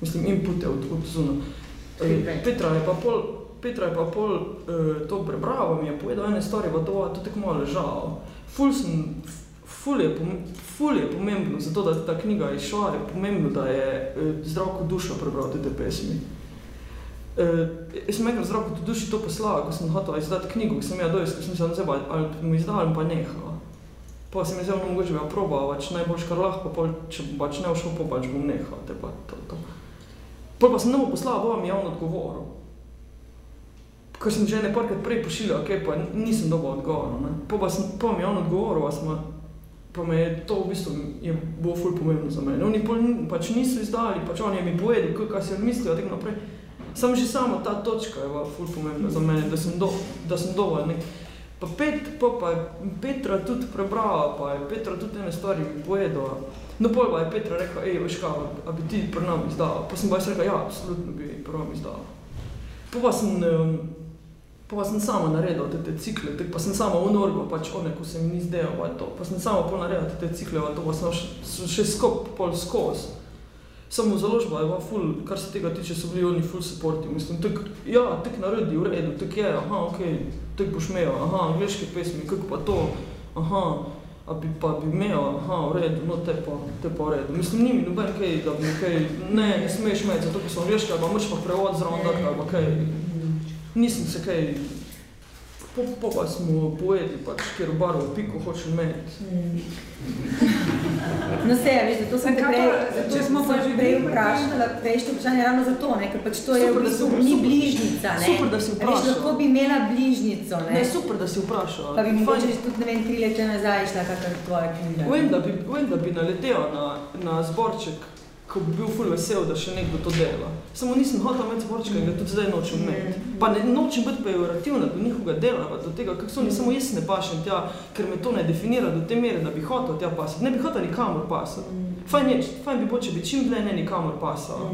mislim inpute od, od zuna. Uh, Feedback. Petra je pa pol, Petra je pa pol uh, to prebrala, mi je povedala ene stvari, pa to, to tako malo ležalo. Ful sem, ful je, ful je pomembno, zato da ta knjiga je šla, je pomembno, da je uh, Zdravko Duša prebral te, te pesmi. Uh, jaz sem enkrat zdravo kot duši to poslala, ko sem hotel izdati knjigo, ko sem jo dojel, ko sem se zdaj ali mu izdal ali pa nehala. Pa sem izjel, no mogoče bi jo probala, pač najboljš kar lahko, pa če bom pač ne všel, pa pač bom nehal, te pa to, to. Pol pa sem njemu poslala, bo vam javno odgovoril. Ker sem že ene parkrat prej pošiljal, ok, pa nisem dobil odgovora, ne. Pa pa sem, pa mi je on odgovoril, a smo, pa me je to v bistvu je bilo ful pomembno za mene. Oni pol pač niso izdali, pač on je mi povedal, kaj, si on mislijo, tako naprej. Samo že samo ta točka je bila ful pomembna za mene, da sem, do, da sem dovolj nek. Pa, pet, pa, pa je Petra tudi prebrala, pa je Petra tudi ene stvari mi povedala. No, pol pa je Petra rekla, hej, veš kaj, a bi ti pri nam izdala? Pa sem pa jaz rekla, ja, absolutno bi pri nam izdala. Pa pa sem, pa pa sem sama naredila te, te cikle, te, pa sem sama unorila pač one, ko se mi ni zdelo, pa to. Pa sem sama pol naredila te, te cikle, pa to pa sem še, še skop pol skozi. Samo založba je bila ful, kar se tega tiče, so bili oni ful supporti. Mislim, tak, ja, tak naredi, v redu, tak je, aha, ok, tak boš imel, aha, angliške pesmi, kako pa to, aha, a bi pa bi imel, aha, v redu, no te pa, te pa v redu. Mislim, ni mi noben kaj, da bi kaj, ne, ne smeš imeti, zato ker so angliške, ali pa moč pa prevod zraven dati, ali pa kaj. Nisem se kaj, po, po pa smo poeti, pač, kjer barvo piko hočem imeti. No, se je, veš, zato sem te Kaj prej, zato če smo pa že prej vprašala, prejšnje vprašanje ravno zato, ne, ker pač to je v Super, da bistvu si- ni super. bližnica, ne. Super, da si Veš, vprašala. lahko bi imela bližnico, ne. Ne, super, da si vprašala. Pa bi mogoče že tudi, ne vem, tri leta nazaj šla kakor tvoja knjiga. Vem, da bi, vem, da bi naletela na, na zborček, ko bi bil ful vesel, da še nekdo to dela. Samo nisem hotel imeti zborčka in ga tudi zdaj nočem imeti. Pa ne nočem biti pejorativna do njihovega dela, pa do tega, kako so oni, samo jaz ne pašem tja, ker me to ne definira do te mere, da bi hotel tja pasati. Ne bi hotel nikamor pasati. Fajn, je, fajn bi bilo, če bi čim dlje ne nikamor pasal.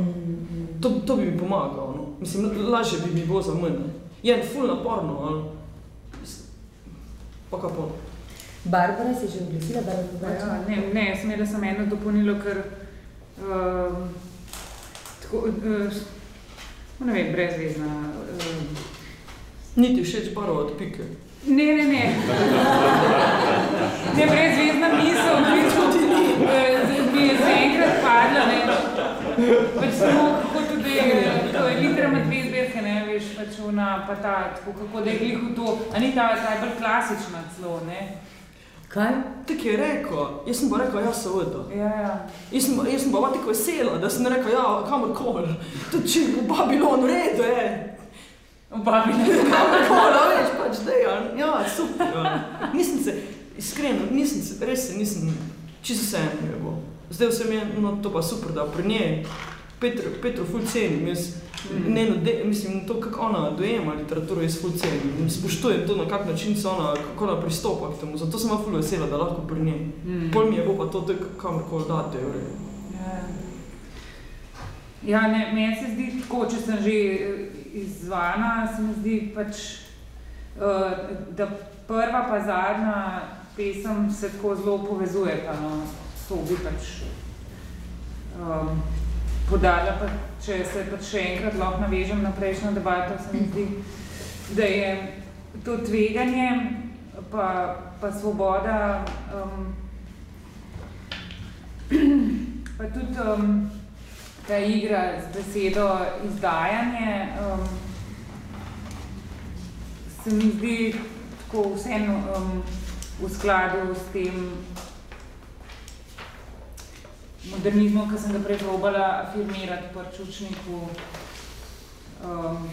To, to bi mi pomagalo. No. Mislim, lažje bi mi bilo za mene. Je ful naporno, ali... Pa kaj pol. Barbara si že oglasila, Barbara Ja, Pogača? ne, ne, jaz imela sem eno dopolnilo, ker um, tako, uh, ne vem, brezvezna. Um, Ni ti všeč barva od pike. ne, ne, ne. Ne, brezvezna misel, v bistvu eh, mi je zaenkrat padla, ne. Pač samo kako tudi, eh, to je litra med dve zbirke, ne, veš, pač ona, pa ta, tako kako da je glih v to, a ni ta, ta je bolj klasična celo, ne. Kaj? Tako je rekel, jaz sem pa rekel, ja, seveda. Ja, ja. Jaz sem, jaz sem pa tako vesela, da sem rekel, ja, kamorkoli. Tudi če v Babilonu redu je. V Babilonu. Kamorkoli, veš, pač da je. Ja, super. Ja. Nisem se, iskreno, nisem se, res se nisem, čisto se je bo. Zdaj se mi je, no to pa super, da pri njej, Petro, Petro ful cenim, jaz, Mhm. njeno, de, mislim, to, kako ona dojema literaturo, jaz ful cenim. In spoštujem to, na kak način se ona, kako ona pristopa k temu. Zato sem ful vesela, da lahko pri njej. Mm. Pol mi je bo pa to tako kamorkoli dati, je v redu. Ja. Ja, ne, meni se zdi tako, če sem že eh, izzvana, se mi zdi pač, uh, da prva pa zadnja pesem se tako zelo povezujeta, no, to bi pač um, podala, pa, če se pač še enkrat lahko navežem na prejšnjo debato, se mi zdi, da je to tveganje pa, pa svoboda um, pa tudi um, ta igra z besedo izdajanje um, se mi zdi tako vseeno um, v skladu s tem modernizmom, ki sem ga prej probala afirmirati pri Čučniku, um,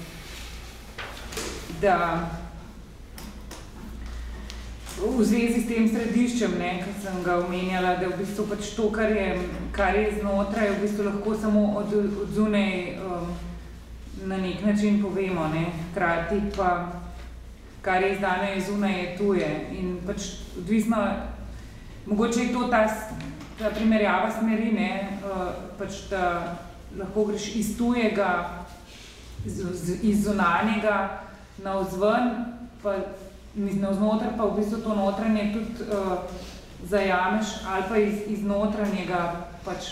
da v zvezi s tem središčem, ne, ki sem ga omenjala, da je v bistvu pač to, kar je, kar je znotraj, v bistvu lahko samo od, od zunaj um, na nek način povemo, ne, hkrati pa kar je izdano je zunaj, je tuje. In pač odvisno, mogoče je to ta, ta primerjava smeri, ne, uh, pač da lahko greš iz tujega, iz, iz zunanjega na vzven, pa navznoter pa v bistvu to notranje tudi uh, zajameš ali pa iz, iz notranjega pač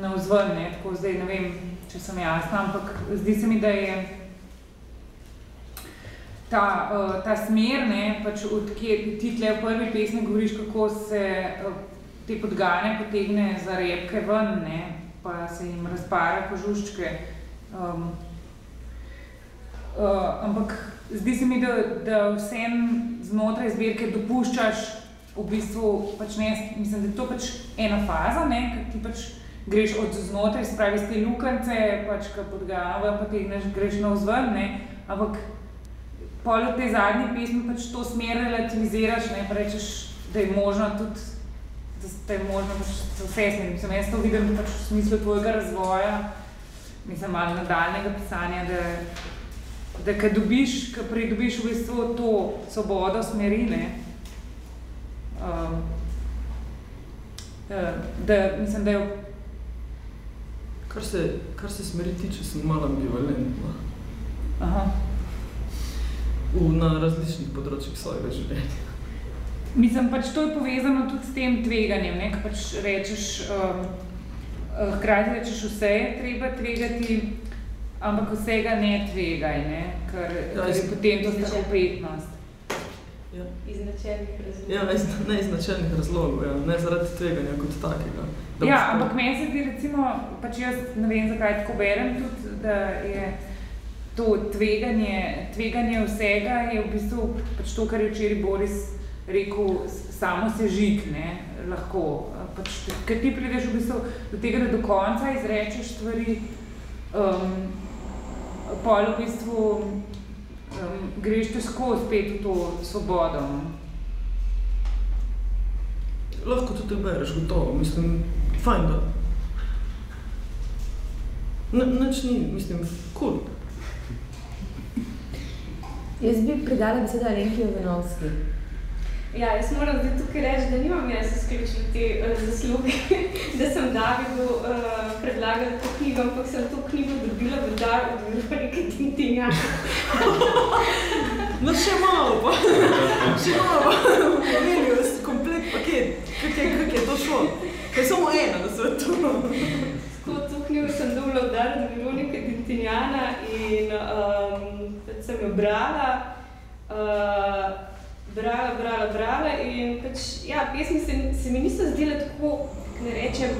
navzven, ne, tako zdaj ne vem, če sem jasna, ampak zdi se mi, da je ta, uh, ta smer, ne, pač od kjer ti tle v prvi pesmi govoriš, kako se uh, te podgane potegne za repke ven, ne, pa se jim razpara kožuščke. Um, uh, ampak zdi se mi, da, da vsem znotraj zbirke dopuščaš v bistvu, pač ne, mislim, da je to pač ena faza, ne, ti pač greš od znotraj, se pravi, z te lukance, pač, ki podgava, potegneš, greš navzven, ne, ampak pol v tej zadnji pesmi pač to smer relativiziraš, ne, pa rečeš, da je možno tudi, da, da je možno pač vse smeri. Mislim, jaz to vidim pač v smislu tvojega razvoja, mislim, malo nadaljnega pisanja, da, da kad dobiš, kad pridobiš v bistvu to svobodo smeri, ne, um, da, mislim, da je Kar se, kar se smeri tiče, sem malo ambivalentna. Aha. V, na različnih področjih svojega življenja. Mislim, pač to je povezano tudi s tem tveganjem, ne, ko pač rečeš, um, eh, hkrati rečeš, vse je treba tvegati, ampak vsega ne tvegaj, ne, ker, Ja, ker je potem to strahopetnost. Ja. Iz načelnih razlogov. Ja, ne iz, ne iz načelnih razlogov, ja. ne zaradi tveganja kot takega. Ja, ampak meni se zdi recimo, pač jaz ne vem, zakaj tako berem tudi, da je to tveganje, tveganje vsega je v bistvu pač to, kar je včeraj Boris rekel, samo sežig, ne, lahko. Pač, ker ti prideš v bistvu do tega, da do konca izrečeš stvari, um, pol v bistvu um, greš težko spet v to svobodo. no. Lahko tudi bereš, gotovo, mislim, fajn da. Nič ni, mislim, kul. Cool. Jaz bi predala besedo Alenki Jovenovski. Ja, jaz moram zdaj tukaj reči, da nimam jaz izključno te uh, zasluge, da sem Davidu uh, predlagala to knjigo, ampak sem to knjigo dobila v dar od Veronike Tintinja. No, še malo pa. še malo pa. Pomenijo komplet paket. Kak je, kak je to šlo? Kaj samo ena na svetu. Tako to knjigo sem dobila v dar od Veronike Dintinjana in um, sem jo brala. Uh, brala, brala, brala in pač, ja, pesmi se, se mi niso zdele tako, ne rečem,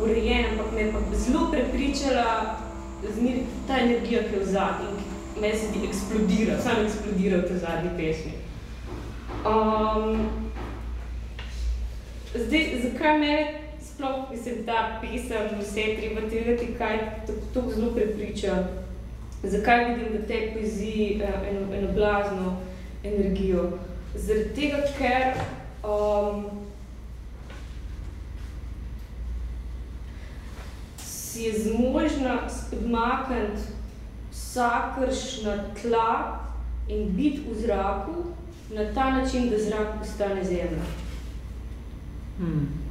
urejene, ampak me pa zelo prepričala zmer ta energija, ki je v zadnji, ki meni se zdi eksplodira, sam eksplodira v te zadnji pesmi. Um, zdaj, zakaj me sploh, mislim, ta pesem, vse treba tvegati, kaj to zelo prepriča, zakaj vidim v tej poeziji uh, eno, eno blazno energijo. Zaradi tega, ker um, si je zmožna spodmakniti vsakršna tla in biti v zraku na ta način, da zrak postane zemlja. Hmm.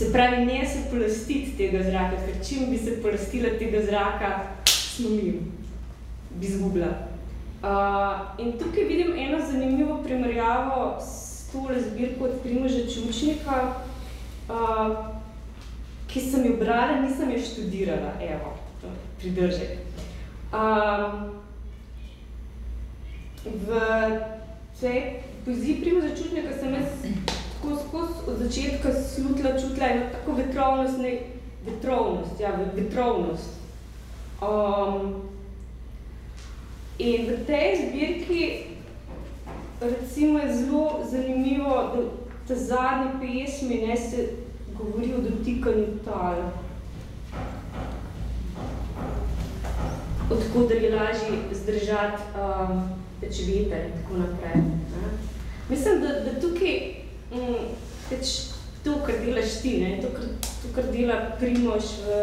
Se pravi, ne se polastiti tega zraka, ker čim bi se polastila tega zraka, smo mi, bi zgubila. Uh, in tukaj vidim eno zanimivo primerjavo s tole zbirko od Primoža Čučnika, uh, ki sem jo brala, nisem jo študirala, evo, pridržek. Um, v tej poeziji Primoža Čučnika sem jaz tako skozi od začetka slutila, čutila eno tako vetrovnost, ne, vetrovnost, ja, vetrovnost. Um, In v tej zbirki recimo je zelo zanimivo, da ta zadnji pesmi ne, se govori o dotikanju tal. Odkudar je lažje zdržati um, peč veter in tako naprej. Ne. Mislim, da, da tukaj um, peč to, kar delaš ti, ne, to, kar, to, kar dela Primož v,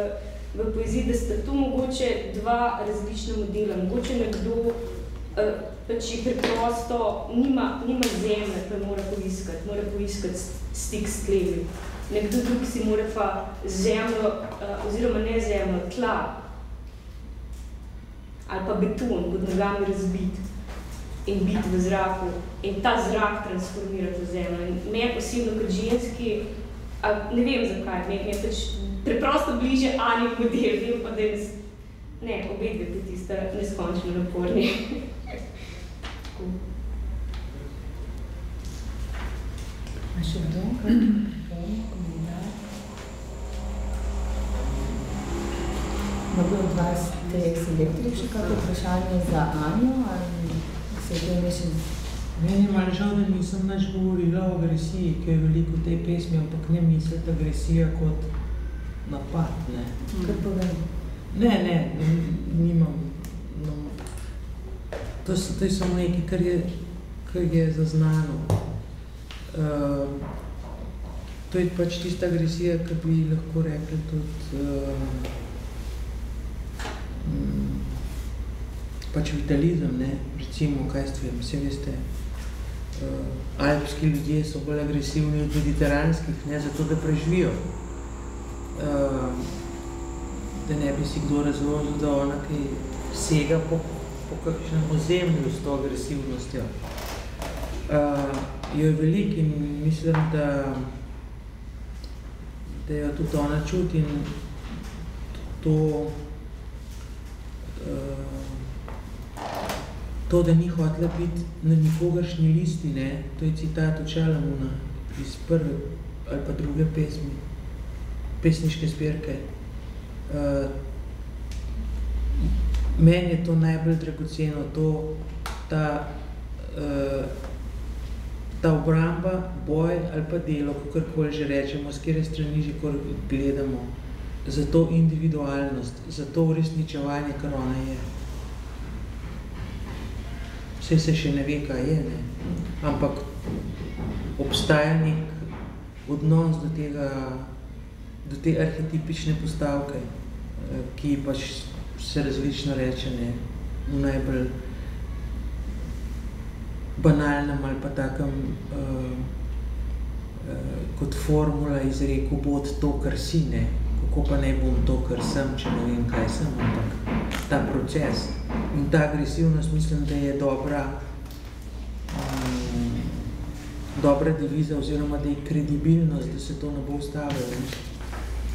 v poeziji, da sta tu mogoče dva različna modela. Mogoče nekdo uh, pač je preprosto, nima, nima zemlje, pa mora poiskati, mora poiskati stik s tlevi. Nekdo drug si mora pa zemljo, uh, oziroma ne zemljo, tla ali pa beton pod nogami razbiti in biti v zraku in ta zrak transformirati v zemljo. In me posebno kot ženski, a, ne vem zakaj, me, me pač preprosto bliže Ani model, vem pa, da je nes... ne, obe dve poti sta neskončno naporni. A še kdo? Mogoče od vas treh selektorjev še kakšno vprašanje za Anjo ali se je to še Meni malo žal, da nisem nič govorila o agresiji, ki je veliko v tej pesmi, ampak ne misliti agresija kot napad, ne. Kar povem. Ne, ne, nimam. No. To, to je samo nekaj, kar je, kar je zaznano. Uh, to je pač tista agresija, ki bi lahko rekli tudi uh, pač vitalizem, ne, recimo, kaj stvem, vse veste, uh, alpski ljudje so bolj agresivni od mediteranskih, ne, zato da preživijo. Uh, da ne bi si kdo razložil, da ona kaj sega po, po kakšnem ozemlju s to agresivnostjo. Uh, jo je veliko in mislim, da, da jo tudi ona čuti in to, uh, to, da ni hotela biti na nikogaršnji listi, ne, to je citat od Šalamuna iz prve ali pa druge pesmi, pesniške zbirke. Uh, meni je to najbolj dragoceno, to, ta, uh, ta obramba, boj ali pa delo, kakorkoli že rečemo, z kjere strani že gledamo, za to individualnost, za to uresničevanje, kar ona je. Vse se še ne ve, kaj je, ne? ampak obstaja nek odnos do tega, do te arhetipične postavke, ki pač se različno reče, ne, v najbolj banalnem ali pa takem uh, uh, kot formula izreku bod to, kar si, ne, kako pa ne bom to, kar sem, če ne vem, kaj sem, ampak ta proces In ta agresivnost mislim, da je dobra, um, dobra deviza oziroma da je kredibilnost, da se to ne bo ustavilo.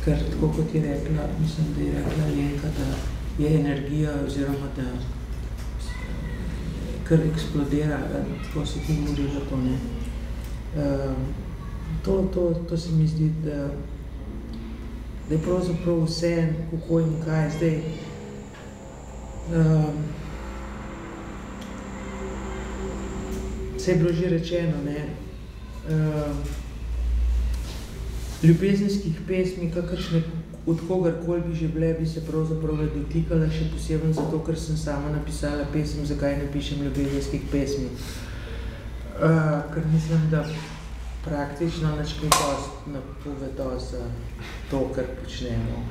Ker tako kot je rekla, mislim, da je rekla Lenka, da je energija oziroma da kar eksplodira, tako se ti govori za to, ne. Um, to, to, to se mi zdi, da, da je pravzaprav vse, kako in kaj. Zdaj, um, vse je bilo že rečeno, ne, um, ljubezenskih pesmi, kakršne od kogarkoli bi že bile, bi se pravzaprav dotikala, še posebej zato, ker sem sama napisala pesem, zakaj ne pišem ljubezenskih pesmi. Uh, ker mislim, da praktično nič kaj dost ne povedo za to, kar počnemo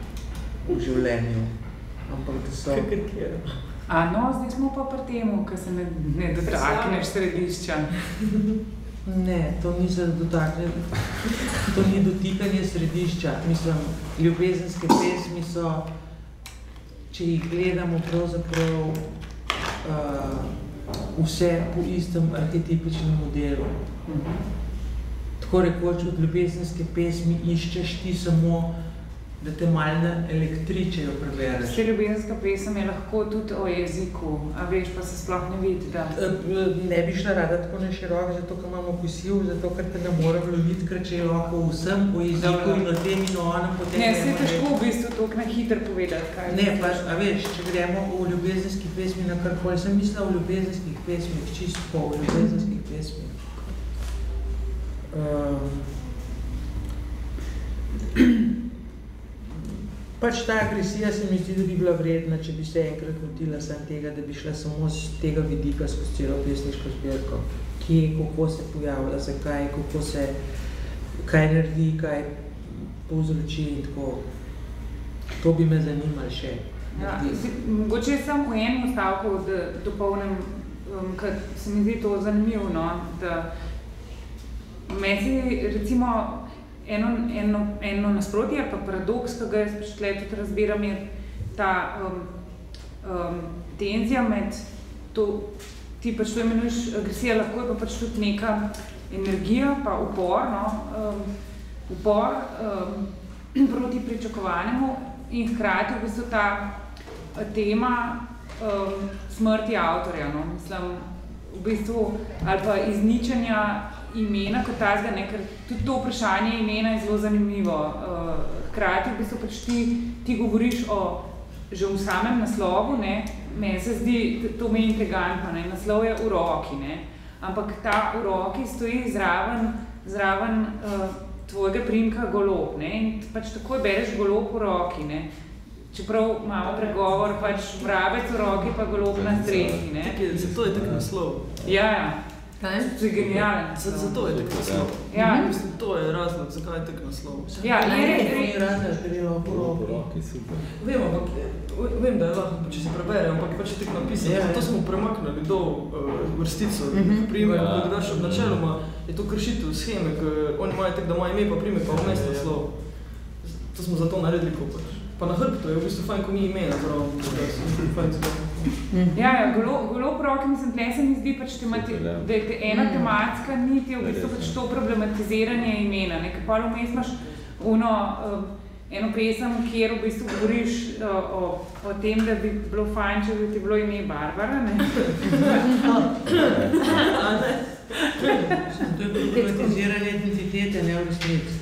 v življenju. Ampak da so... A no, zdaj smo pa pri temu, ko se ne, ne dotakneš središča. Ne, to ni za dotaknje, to ni dotikanje središča. Mislim, ljubezenske pesmi so, če jih gledamo pravzaprav uh, vse po istem arhetipičnem modelu. Tako rekoč od ljubezenske pesmi iščeš ti samo da te malo električe jo prebereš. Vse ljubezenska pesem je lahko tudi o jeziku, a veš, pa se sploh ne vidi, da... Ne bi šla rada tako na širok, zato ker imamo posiv, zato ker te ne mora vloviti, ker če je lahko vsem po jeziku Dobro. in o tem in o onem, potem... Ne, se je težko v bistvu toliko na hiter povedati, kaj Ne, pa, a veš, če gremo v ljubezenski pesmi na karkoli, sem mislila v ljubezenskih pesmih, čisto v ljubezenskih pesmih. Um, Pač ta agresija se mi zdi, da bi bila vredna, če bi se enkrat motila sem tega, da bi šla samo z tega vidika skozi celo pesniško zbirko. Kje, kako se pojavlja, zakaj, kako se, kaj naredi, kaj povzroči in tako. To bi me zanimalo še. Ja, mogoče sem v enem stavku, da dopolnem, um, ker se mi zdi to zanimivo, no, da meni recimo eno, eno, eno nasprotje ali pa paradoks, ki ga jaz pač tudi razbiram, je ta um, um, tenzija med to, ti pač to imenuješ agresija, lahko je pa pač tudi neka energija, pa upor, no, um, upor um, proti pričakovanjemu in hkrati v bistvu ta tema um, smrti avtorja, no, mislim, v bistvu, ali pa izničenja imena kot tazga, ne, ker tudi to vprašanje imena je zelo zanimivo. Uh, hkrati v bistvu pač ti, ti govoriš o že v samem naslovu, ne, meni se zdi, to mi je intrigantno, ne, naslov je v roki, ne, ampak ta v roki stoji zraven, zraven uh, tvojega primka golob, ne, in pač takoj bereš golob v roki, ne, čeprav imamo pregovor, pač vrabec v roki, pa golob na strehi, ne. Zato je tak naslov. Ja, ja. Kaj? To je genijalen. Zato je tak naslov. Ja. Mislim, to je razlog, zakaj je tak naslov. Ja, je res. Ni razlog, ker je po roki super. Vem, ampak, vem, da je lahko, če se prebere, ampak pač je tako napisano. Ja, Zato ja. smo premaknili do uh, vrstico, mm. -hmm. primer, Ja. ja. da daš načeloma, je to kršitev scheme, ker oni imajo tako, da ima ime pa prime pa vmes naslov. To smo zato naredili, ko pač. Pa na hrbtu je v bistvu fajn, ko ni imena, prav, da fajn. Ja, ja, golo, golo v roki, mislim, tle se mi zdi, pač temati, ja. da je te ena Mm. tematska nit je v bistvu pač ja. to problematiziranje imena. Ne? Ker pol vmes imaš uno, um, eno pesem, kjer v bistvu govoriš o, o tem, da bi bilo fajn, če bi ti bilo ime Barbara. Ne? To je problematiziranje identitete, ne v resnici.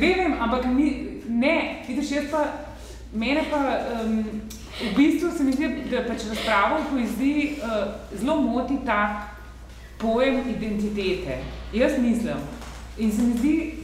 Vem, ampak mi, ne, vidiš, jaz pa, mene pa um, v bistvu se mi zdi, da pač razpravo v poeziji uh, zelo moti ta pojem identitete. Jaz mislim. In se mi zdi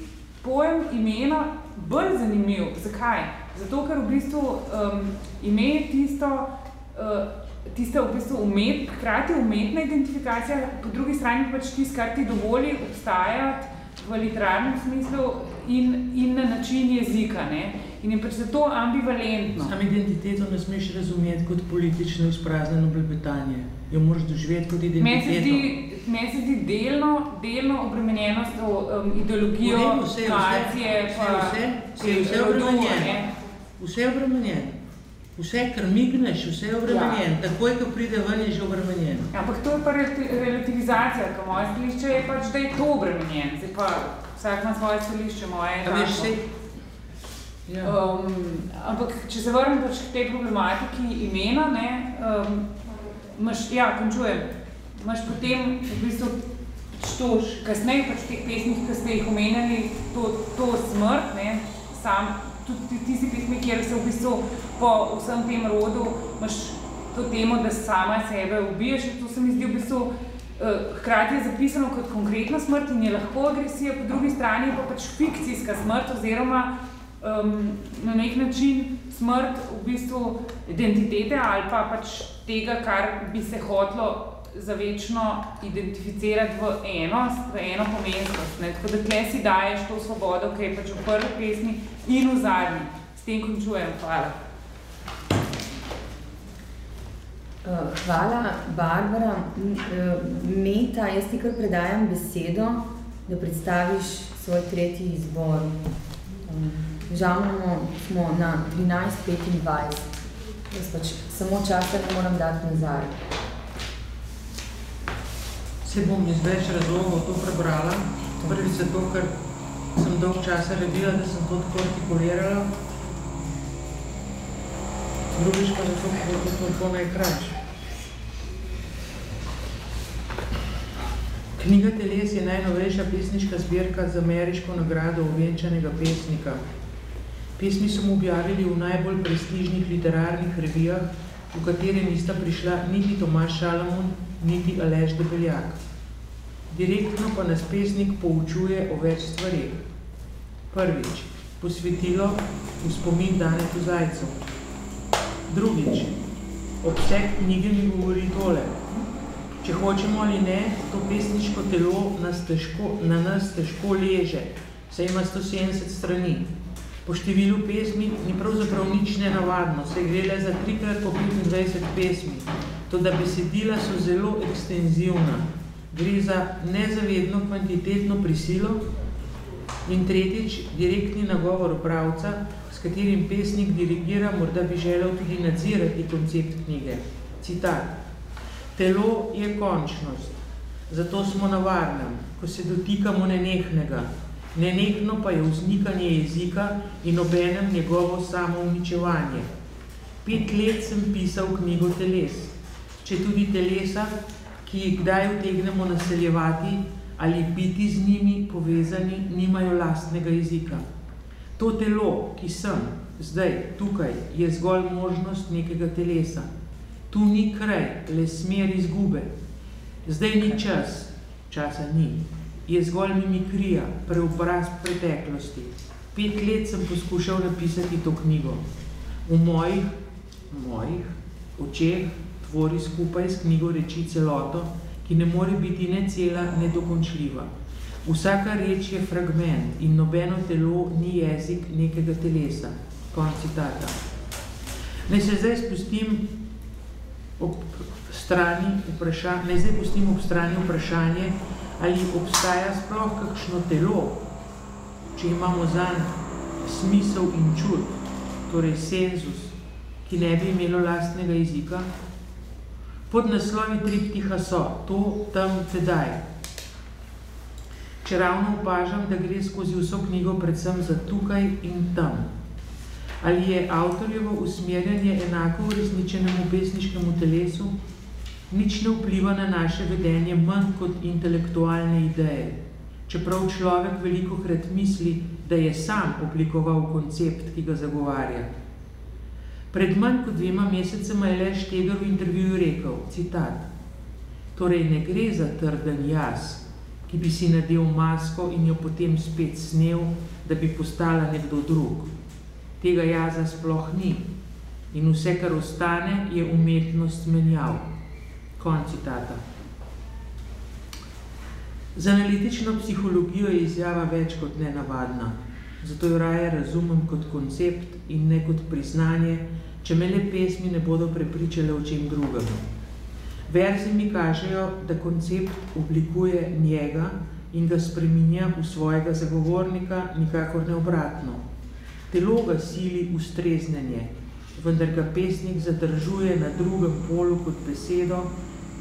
pojem imena bolj zanimiv. Zakaj? Zato, ker v bistvu um, ime je tisto, uh, tista v bistvu umet, hkrati umetna identifikacija, po drugi strani pač tisto, kar ti dovoli obstajati v literarnem smislu in, in na način jezika. Ne? In je pač zato ambivalentno. Sam identiteto ne smeš razumeti kot politično izpraznjeno blebetanje. Jo moraš doživeti kot identiteto. meni se zdi delno, delno obremenjeno s to um, ideologijo nacije, pa vse, vse vse obremenjeno. Vse je obremenjeno. Vse, kar migneš, vse je obremenjen. Ja. Takoj, ko pride ven, je že obremenjen. Ampak to je pa relativizacija, ker moje stališče je pač, da je to obremenjen. Zdaj pa vsak ima svoje stališče, moje je tako. Ja. um, ampak, če se vrnem pač k tej problematiki imena, ne, um, imaš, ja, končujem, imaš potem v bistvu pač to, kasneje pač v teh pesmih, ki ste jih omenjali, to, to smrt, ne, sam, tudi tisti pesmi, kjer se v bistvu po vsem tem rodu imaš to temo, da sama sebe ubiješ, to se mi zdi v bistvu uh, hkrati je zapisano kot konkretna smrt in je lahko agresija, po drugi strani pa pač fikcijska smrt oziroma um, na nek način smrt v bistvu identitete ali pa pač tega, kar bi se hotlo za večno identificirati v enost, v eno pomenskost. Ne? Tako da tle si daješ to svobodo, ki je pač v prvi pesmi in v zadnji. S tem končujem. Hvala. Uh, hvala, Barbara. Uh, Meta, jaz ti kar predajam besedo, da predstaviš svoj tretji izbor. Um, žalno smo na 13.25. Jaz pač samo časa ne moram dati nazaj se bom iz več razlogov to prebrala. Prvi zato, ker sem dolg časa redila, da sem to tako artikulirala. Drugič pa zato, ker to smo tako najkrač. Knjiga Teles je najnovejša pesniška zbirka z ameriško nagrado uvenčanega pesnika. Pesmi so mu objavili v najbolj prestižnih literarnih revijah, v katere nista prišla niti Tomaš Šalamon, niti Aleš Debeljak. Direktno pa nas pesnik poučuje o več stvarih. Prvič, posvetilo v spomin Danetu Zajcu. Drugič, obseg knjige mi govori tole. Če hočemo ali ne, to pesniško telo nas težko, na nas težko leže, saj ima 170 strani. Po številu pesmi ni pravzaprav nič nenavadno, se gre le za trikrat po 25 pesmi, to da besedila so zelo ekstenzivna, gre za nezavedno kvantitetno prisilo in tretjič direktni nagovor pravca, s katerim pesnik dirigira, morda bi želel tudi nadzirati koncept knjige. Citat. Telo je končnost, zato smo na varnem, ko se dotikamo nenehnega. Nenehno pa je vznikanje jezika in obenem njegovo samouničevanje. Pet let sem pisal knjigo Teles če tudi telesa, ki jih kdaj utegnemo naseljevati ali biti z njimi povezani, nimajo lastnega jezika. To telo, ki sem, zdaj, tukaj, je zgolj možnost nekega telesa. Tu ni kraj, le smer izgube. Zdaj ni čas, časa ni. Je zgolj mimikrija, preobraz preteklosti. Pet let sem poskušal napisati to knjigo. V mojih, mojih očeh tvori skupaj s knjigo reči celoto, ki ne more biti ne cela, ne dokončljiva. Vsaka reč je fragment in nobeno telo ni jezik nekega telesa. Konc citata. Ne se zdaj spustim ob strani vprašanje, ne zdaj pustim ob strani vprašanje, ali obstaja sploh kakšno telo, če imamo zanj smisel in čut, torej senzus, ki ne bi imelo lastnega jezika, Pod naslovi triptiha so to, tam, tedaj. Če ravno opažam, da gre skozi vso knjigo predvsem za tukaj in tam. Ali je avtorjevo usmerjanje enako uresničenemu pesniškemu telesu, nič ne vpliva na naše vedenje manj kot intelektualne ideje, čeprav človek veliko krat misli, da je sam oblikoval koncept, ki ga zagovarja. Pred manj kot dvema mesecema je Leš Teger v intervjuju rekel, citat, torej ne gre za trden jaz, ki bi si nadel masko in jo potem spet snel, da bi postala nekdo drug. Tega jaza sploh ni in vse, kar ostane, je umetnost menjav. Konc citata. Za analitično psihologijo je izjava več kot nenavadna, zato jo raje razumem kot koncept in ne kot priznanje, če me le pesmi ne bodo prepričale o čem drugem. Verzi mi kažejo, da koncept oblikuje njega in ga spreminja v svojega zagovornika, nikakor ne obratno. Telo ga sili ustreznenje, vendar ga pesnik zadržuje na drugem polu kot besedo,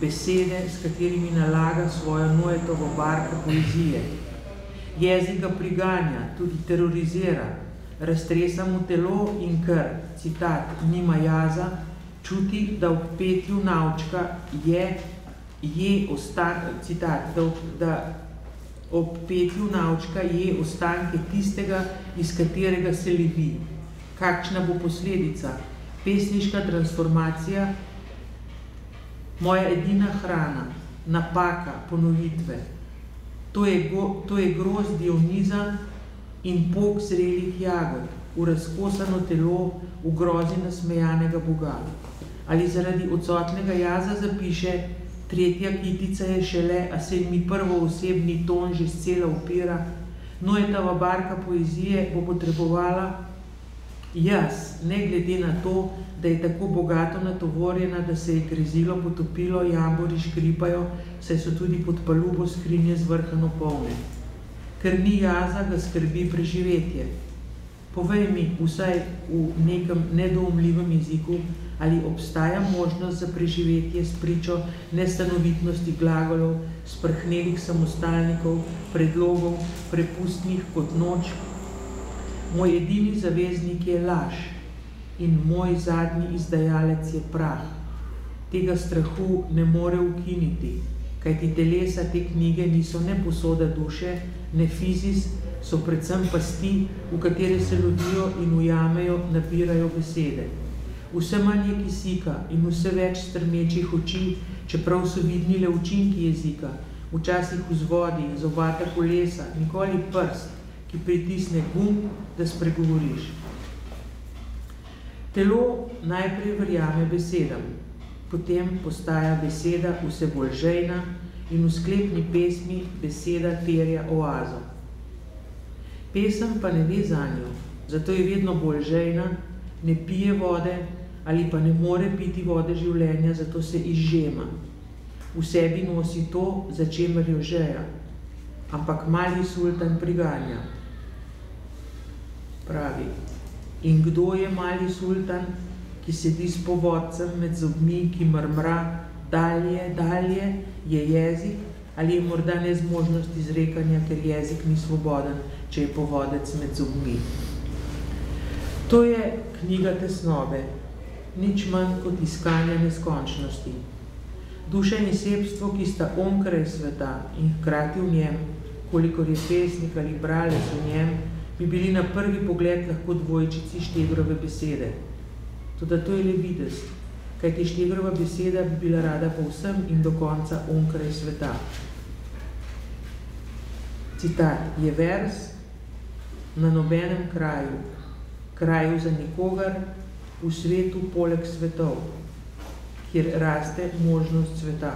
besede, s katerimi nalaga svojo Noetovo barko poezije. Jezik ga priganja, tudi terorizira, raztresa mu telo in ker, citat, nima jaza, čuti, da v petju navčka je, je ostan, citat, da, da ob petju navčka je ostanke tistega, iz katerega se levi. Kakšna bo posledica? Pesniška transformacija, moja edina hrana, napaka, ponovitve. To je, go, to je groz Dioniza in pok zrelih jagod, v razkosano telo, v grozi nasmejanega Boga. Ali zaradi odsotnega jaza zapiše, tretja kitica je šele, a se mi prvo osebni ton že scela upira, no je ta barka poezije bo potrebovala jaz, ne glede na to, da je tako bogato natovorjena, da se je grezilo potopilo, jambori škripajo, saj so tudi pod palubo skrinje zvrhano polne. Ker ni jaza, ga skrbi preživetje. Povej mi, vsaj v nekem nedoumljivem jeziku, ali obstaja možnost za preživetje s pričo nestanovitnosti glagolov, sprhnelih samostalnikov, predlogov, prepustnih kot noč. Moj edini zaveznik je laž in moj zadnji izdajalec je prah. Tega strahu ne more ukiniti, kajti telesa te knjige niso ne posoda duše, ne fizis, so predvsem pasti, v katere se lodijo in ujamejo, nabirajo besede. Vse manj je kisika in vse več strmečih oči, čeprav so vidni le učinki jezika, včasih vzvodi, zobata kolesa, nikoli prst, ki pritisne gum, da spregovoriš. Telo najprej verjame besedam, potem postaja beseda vse bolj žejna in v sklepni pesmi beseda terja oazo. Pesem pa ne ve za njo, zato je vedno bolj žejna, ne pije vode, ali pa ne more piti vode življenja, zato se izžema. V sebi nosi to, za čemer jo žeja, ampak mali sultan priganja. Pravi, in kdo je mali sultan, ki sedi s povodcem med zobmi, ki mrmra, dalje, dalje, je jezik, ali je morda nezmožnost izrekanja, ker jezik ni svoboden, če je povodec med zobmi. To je knjiga tesnobe, nič manj kot iskanje neskončnosti. Duša in sebstvo, ki sta onkraj sveta in hkrati v njem, kolikor je pesnik ali bralec v njem, bi bili na prvi pogled lahko dvojčici Štegrove besede. Toda to je le videst, kajti Štegrova beseda bi bila rada povsem in do konca onkraj sveta. Citat je vers na nobenem kraju, kraju za nikogar, v svetu poleg svetov, kjer raste možnost sveta.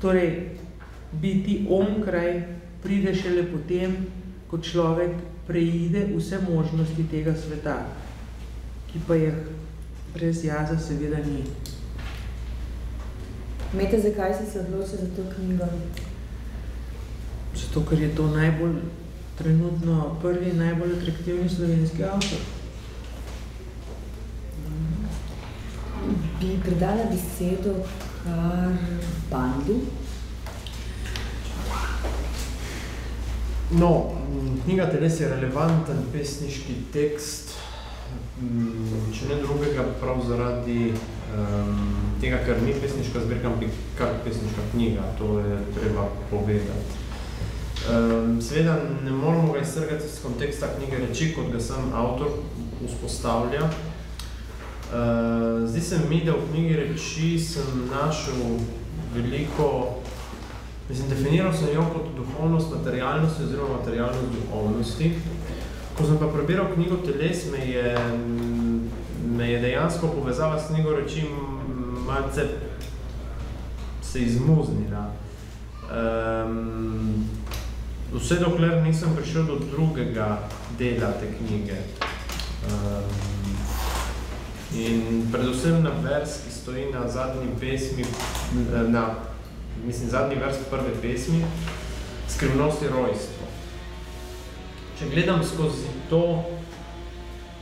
Torej, biti onkraj pride šele potem, ko človek preide vse možnosti tega sveta, ki pa jih brez jaza seveda ni. Mete, zakaj si se odločil za to knjigo? Zato, ker je to najbolj trenutno prvi najbolj atraktivni slovenski avtor. bi predala besedo kar bandu. No, knjiga Teles je relevanten pesniški tekst, če ne drugega prav zaradi um, tega, ker ni pesniška zbirka, ampak kar pesniška knjiga, to je treba povedati. Um, seveda ne moramo ga iztrgati iz konteksta knjige reči, kot ga sem avtor vzpostavlja, Uh, zdi se mi, da v knjigi reči sem našel veliko, mislim, definiral sem jo kot duhovnost materialnosti oziroma materialnost duhovnosti. Ko sem pa prebiral knjigo Teles, me je, me je dejansko povezala s knjigo reči malce se izmuznila. Um, vse dokler nisem prišel do drugega dela te knjige. Um, In predvsem na vers, ki stoji na zadnji pesmi, na, mislim, zadnji vers prve pesmi, Skrivnost je rojstvo. Če gledam skozi to,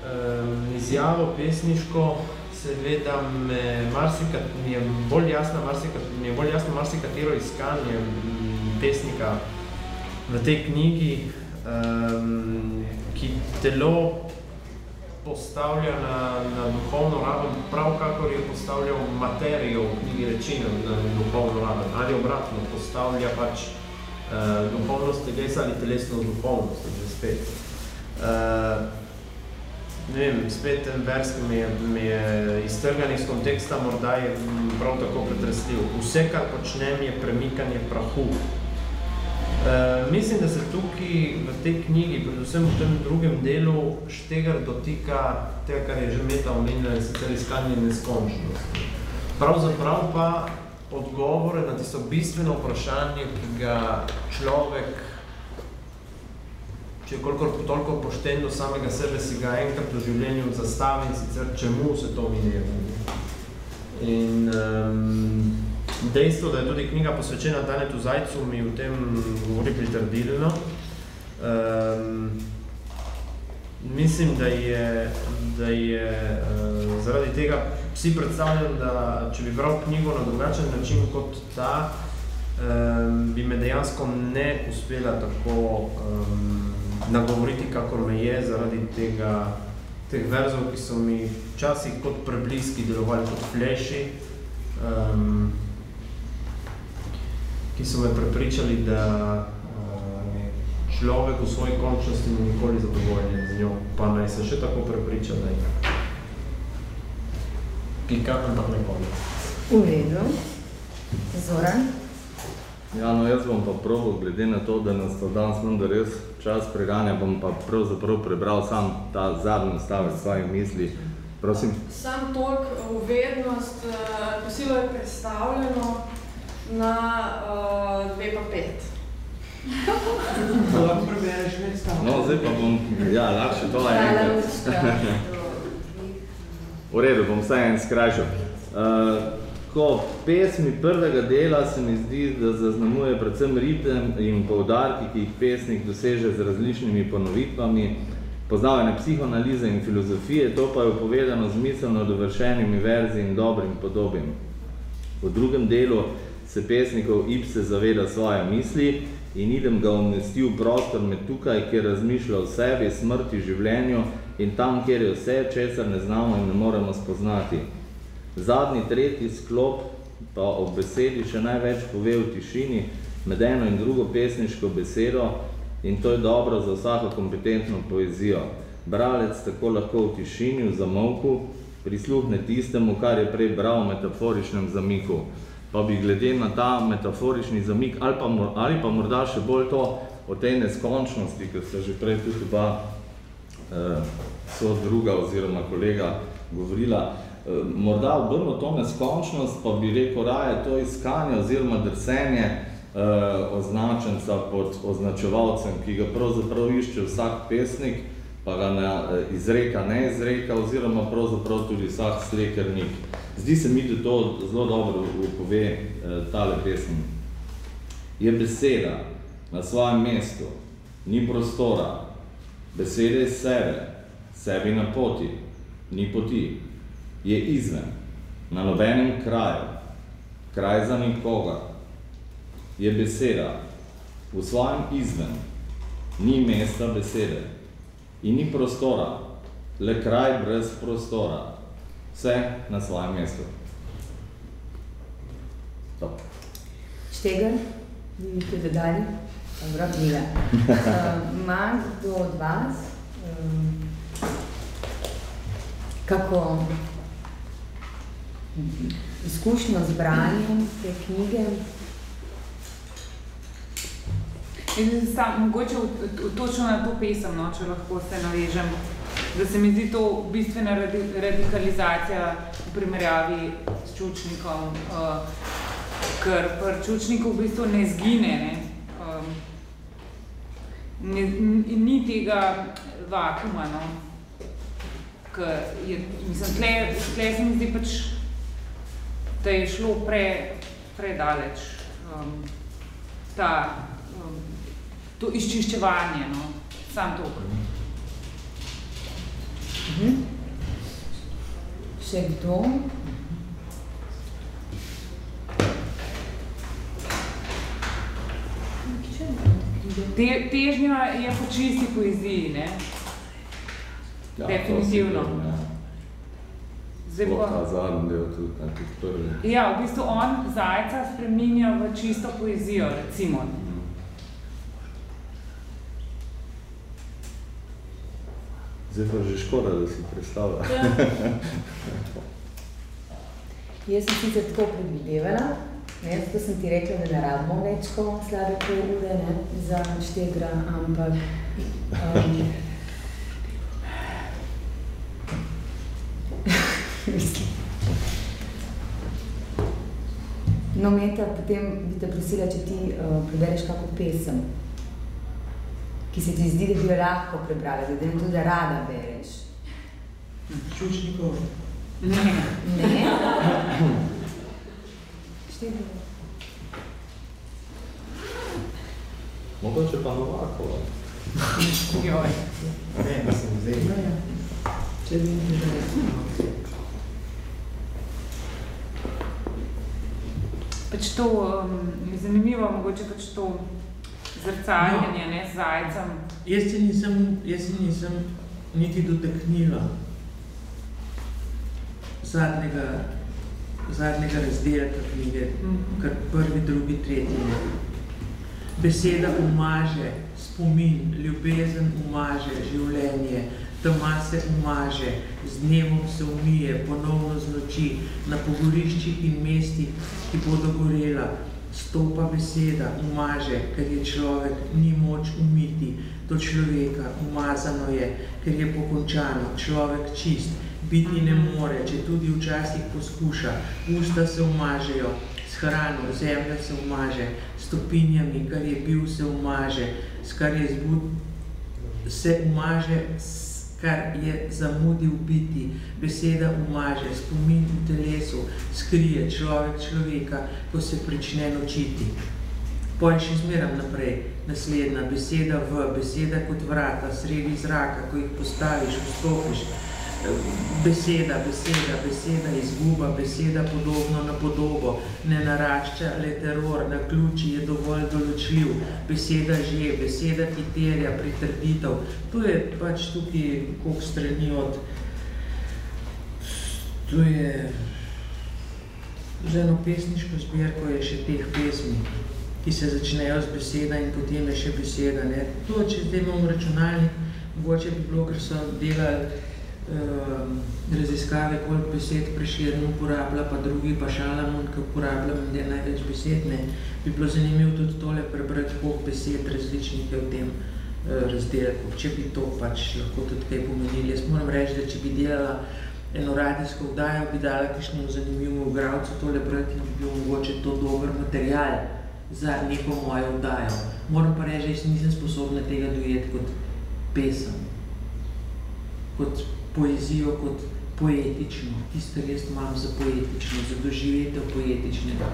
um, izjavo pesniško, seveda me marsikat, mi je bolj jasno, marsikat, mi je bolj jasno marsikatero iskanje pesnika v tej knjigi, um, ki telo postavlja na, na duhovno raven, prav kakor je postavljal materijo v knjigi rečine na duhovno raven, ali obratno, postavlja pač uh, duhovnost telesa ali telesno duhovnost, že spet. Uh, ne vem, spet en vers, ki mi je, mi je iztrgan iz konteksta, morda je prav tako pretresljiv. Vse, kar počnem, je premikanje prahu. Uh, mislim, da se tukaj v tej knjigi, predvsem v tem drugem delu, Štegar dotika tega, kar je že Meta omenila, in sicer iskanje neskončnosti. Pravzaprav pa odgovore na tisto bistveno vprašanje, ki ga človek, če je kolikor toliko pošten do samega sebe, si ga enkrat v življenju zastavi in sicer čemu se to minje. In um, dejstvo, da je tudi knjiga posvečena Danetu Zajcu, mi v tem govori pritrdilno. Um, mislim, da je, da je uh, zaradi tega vsi predstavljam, da če bi bral knjigo na drugačen način kot ta, um, bi me dejansko ne uspela tako um, nagovoriti, kakor me je, zaradi tega, teh verzov, ki so mi včasih kot prebliski delovali kot fleši, um, ki so me prepričali, da človek v svoji končnosti ni nikoli zadovoljen z njo, pa naj se še tako prepriča, da je. Pika, ampak ne konec. V redu. Zoran? Ja, no jaz bom pa probal, glede na to, da nas to danes da res čas preganja, bom pa pravzaprav prebral sam ta zadnji stavek svojih misli. Prosim. Sam toliko uvednost, posilo je predstavljeno na uh, dve pa pet. Lahko prebereš več stavkov. No, zdaj pa bom, ja, lahko to je enkrat. V redu, bom vsaj en skrajšal. Uh, ko pesmi prvega dela se mi zdi, da zaznamuje predvsem ritem in poudarki, ki jih pesnik doseže z različnimi ponovitvami, poznavanje psihoanalize in filozofije, to pa je upovedano z miselno dovršenimi verzi in dobrim podobim. V drugem delu se pesnikov Ipse zaveda svoje misli in idem ga umesti v prostor med tukaj, kjer razmišlja o sebi, smrti, življenju in tam, kjer je vse, česar ne znamo in ne moremo spoznati. Zadnji, tretji sklop pa ob besedi še največ pove v tišini med eno in drugo pesniško besedo in to je dobro za vsako kompetentno poezijo. Bralec tako lahko v tišini, v zamolku, prisluhne tistemu, kar je prej bral v metaforičnem zamiku pa bi glede na ta metaforični zamik ali pa, ali pa morda še bolj to o tej neskončnosti, ki ste že prej tudi oba eh, so druga oziroma kolega govorila, eh, morda obrno to neskončnost, pa bi rekel raje to iskanje oziroma drsenje eh, označenca pod označevalcem, ki ga pravzaprav išče vsak pesnik, pa ga ne, eh, izreka ne izreka oziroma pravzaprav tudi vsak slekernik. Zdi se mi, da to zelo dobro pove eh, tale pesem. Je beseda na svojem mestu, ni prostora, besede iz sebe, sebi na poti, ni poti, je izven, na nobenem kraju, kraj za nikoga, je beseda v svojem izven, ni mesta besede in ni prostora, le kraj brez prostora vse na svojem mestu. Top. Štegar, to dodali? Dobro, Mila. Ima uh, kdo od vas um, kako izkušnjo z branjem te knjige? Sam, mogoče v, v, točno na to pesem, no, če lahko se navežem da se mi zdi to bistvena radikalizacija v primerjavi s čučnikom, uh, ker pri čučniku v bistvu ne zgine, ne. Um, ne, ni tega vakuma, no. Ker je, mislim, tle, tle se mi zdi pač, da je šlo pre, predaleč um, ta, um, to izčiščevanje, no, sam to. Mhm. Še kdo? Te, težnja je po čisti poeziji, ne? Ja, Definitivno. ja. Zdaj pa, ta zadnji del tudi, ne, tudi prvi. ja, v bistvu on zajca spreminja v čisto poezijo, recimo. Zdaj pa že škoda, da si predstavlja. Jaz sem sicer tako predvidevala, ne, zato sem ti rekla, da ne rabimo več kot slabe pol ure ne, za štegra, ampak um. No, Meta, potem bi te prosila, če ti uh, prebereš kako pesem, ki se ti zdi, da bi jo lahko prebrala, da ne tudi rada bereš. Čučnikov. Ne. Ne? Štiri. Mogoče pa Novakova. Joj. Ne, mislim, zdaj. Če vidim, da je. Pač to um, je zanimivo, mogoče pač to zrcaljenje, ne, z zajcem. Jaz se nisem, jaz se nisem niti dotaknila zadnjega, zadnjega razdelka knjige, Mhm. kar prvi, drugi, tretji. Beseda umaže, spomin, ljubezen umaže, življenje, tema se umaže, z dnevom se umije, ponovno z noči, na pogoriščih in mestih, ki bodo gorela, stopa beseda, umaže, ker je človek, ni moč umiti, do človeka, umazano je, ker je pokončano, človek čist, biti ne more, če tudi včasih poskuša, usta se umažejo, s hrano, zemlja se umaže, stopinjami, kar je bil, se umaže, s kar je zbud, se umaže, s kar je zamudil biti, beseda umaže, spomin v telesu, skrije človek človeka, ko se prične nočiti. Poj še zmeram naprej, naslednja beseda v, beseda kot vrata, sredi zraka, ko jih postaviš, vstopiš, beseda, beseda, beseda, izguba, beseda podobno na podobo, ne narašča le teror, na ključi je dovolj določljiv, beseda že, beseda ti terja, pritrditev. To je pač tukaj koliko strani od, to je, z eno pesniško zbirko je še teh pesmi, ki se začnejo z beseda in potem je še beseda. Ne. To, če zdaj imamo računalnik, mogoče bi bilo, ker so delali um, raziskave, koliko besed Prešeren uporablja, pa drugi pa Šalamon, ki uporablja menda največ besed, ne, bi bilo zanimivo tudi tole prebrati, koliko besed različnih je v tem uh, razdelku. Če bi to pač lahko tudi kaj pomenili. Jaz moram reči, da če bi delala eno radijsko vdajo, bi dala kakšnemu zanimivemu igralcu tole brati in bi bil mogoče to dober material za neko mojo vdajo. Moram pa reči, da jaz nisem sposobna tega dojeti kot pesem, kot poezijo, kot poetično. Tisto, jaz imam za poetično, za doživetev poetičnega.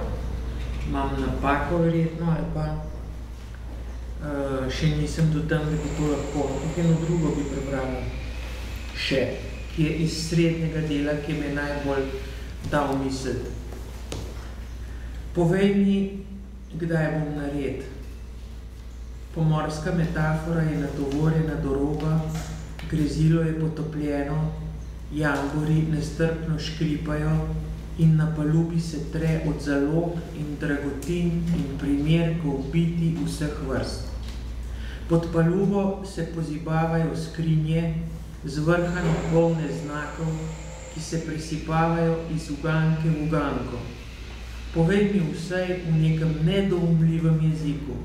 Imam napako verjetno ali pa uh, še nisem do tam, da bi to lahko. Eno drugo bi prebrala še, ki je iz srednjega dela, ki me najbolj dal misliti. Povej mi, kdaj bom nared. Pomorska metafora je natovorjena do roba, grezilo je potopljeno, jambori nestrpno škripajo in na palubi se tre od zalog in dragotin in primerkov biti vseh vrst. Pod palubo se pozibavajo skrinje, zvrhano polne znakov, ki se presipavajo iz uganke v uganko. Povej mi vsaj v nekem nedoumljivem jeziku,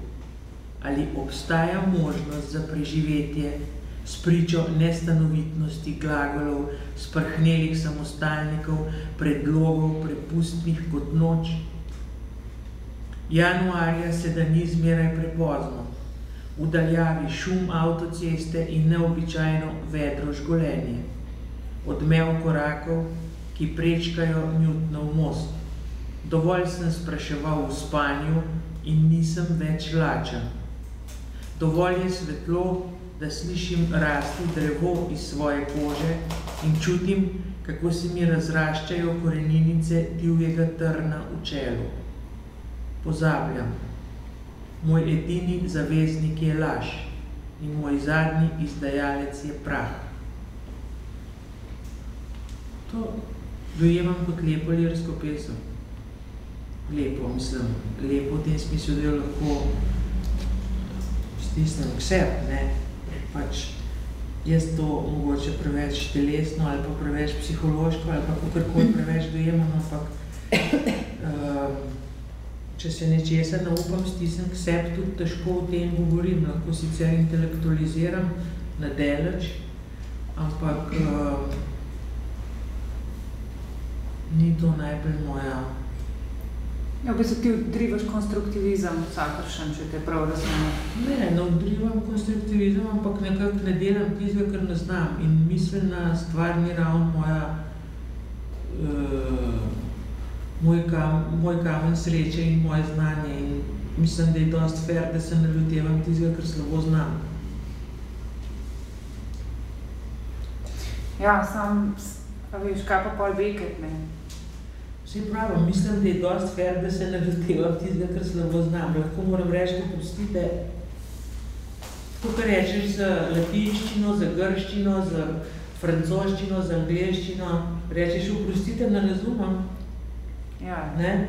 ali obstaja možnost za preživetje s pričo nestanovitnosti glagolov, sprhnelih samostalnikov, predlogov prepustnih kot noč. Januarja se da ni zmeraj prepozno, v daljavi šum avtoceste in neobičajno vedro žgolenje, odmev korakov, ki prečkajo Newtonov most. Dovolj sem spraševal v spanju in nisem več lačen. Dovolj je svetlo da slišim rasti drevo iz svoje kože in čutim, kako se mi razraščajo koreninice divjega trna v čelu. Pozabljam. Moj edini zaveznik je laž in moj zadnji izdajalec je prah. To dojemam kot lepo lirsko pesem. Lepo, mislim, lepo v tem smislu, da jo lahko stisnem k sebi, ne. Pač jaz to mogoče preveč telesno ali pa preveč psihološko ali pa kakorkoli preveč dojemam, ampak um, če se nečesa ne upam stisnem k sebi, tudi težko o tem govorim, lahko sicer intelektualiziram na deleč, ampak um, ni to najbolj moja Ja, v bistvu ti odrivaš konstruktivizem vsakršen, če te prav razumem. Ne, ne odrivam konstruktivizem, ampak nekako ne delam tistega, kar ne znam. In miselna stvar ni ravno moja, uh, moj, kam, moj kamen sreče in moje znanje. In mislim, da je dosti fair, da se ne lotevam tistega, kar slabo znam. Ja, sam, a veš, kaj pa pol veket, ne? Vse pravi, mislim, da je dosti fair, da se ne lotevam tistega, kar slabo znam. Lahko moram reči, da prostite, to, kar rečeš za latinščino, za grščino, za francoščino, za angleščino, rečeš, oprostite, ne razumem. Ja. Ne?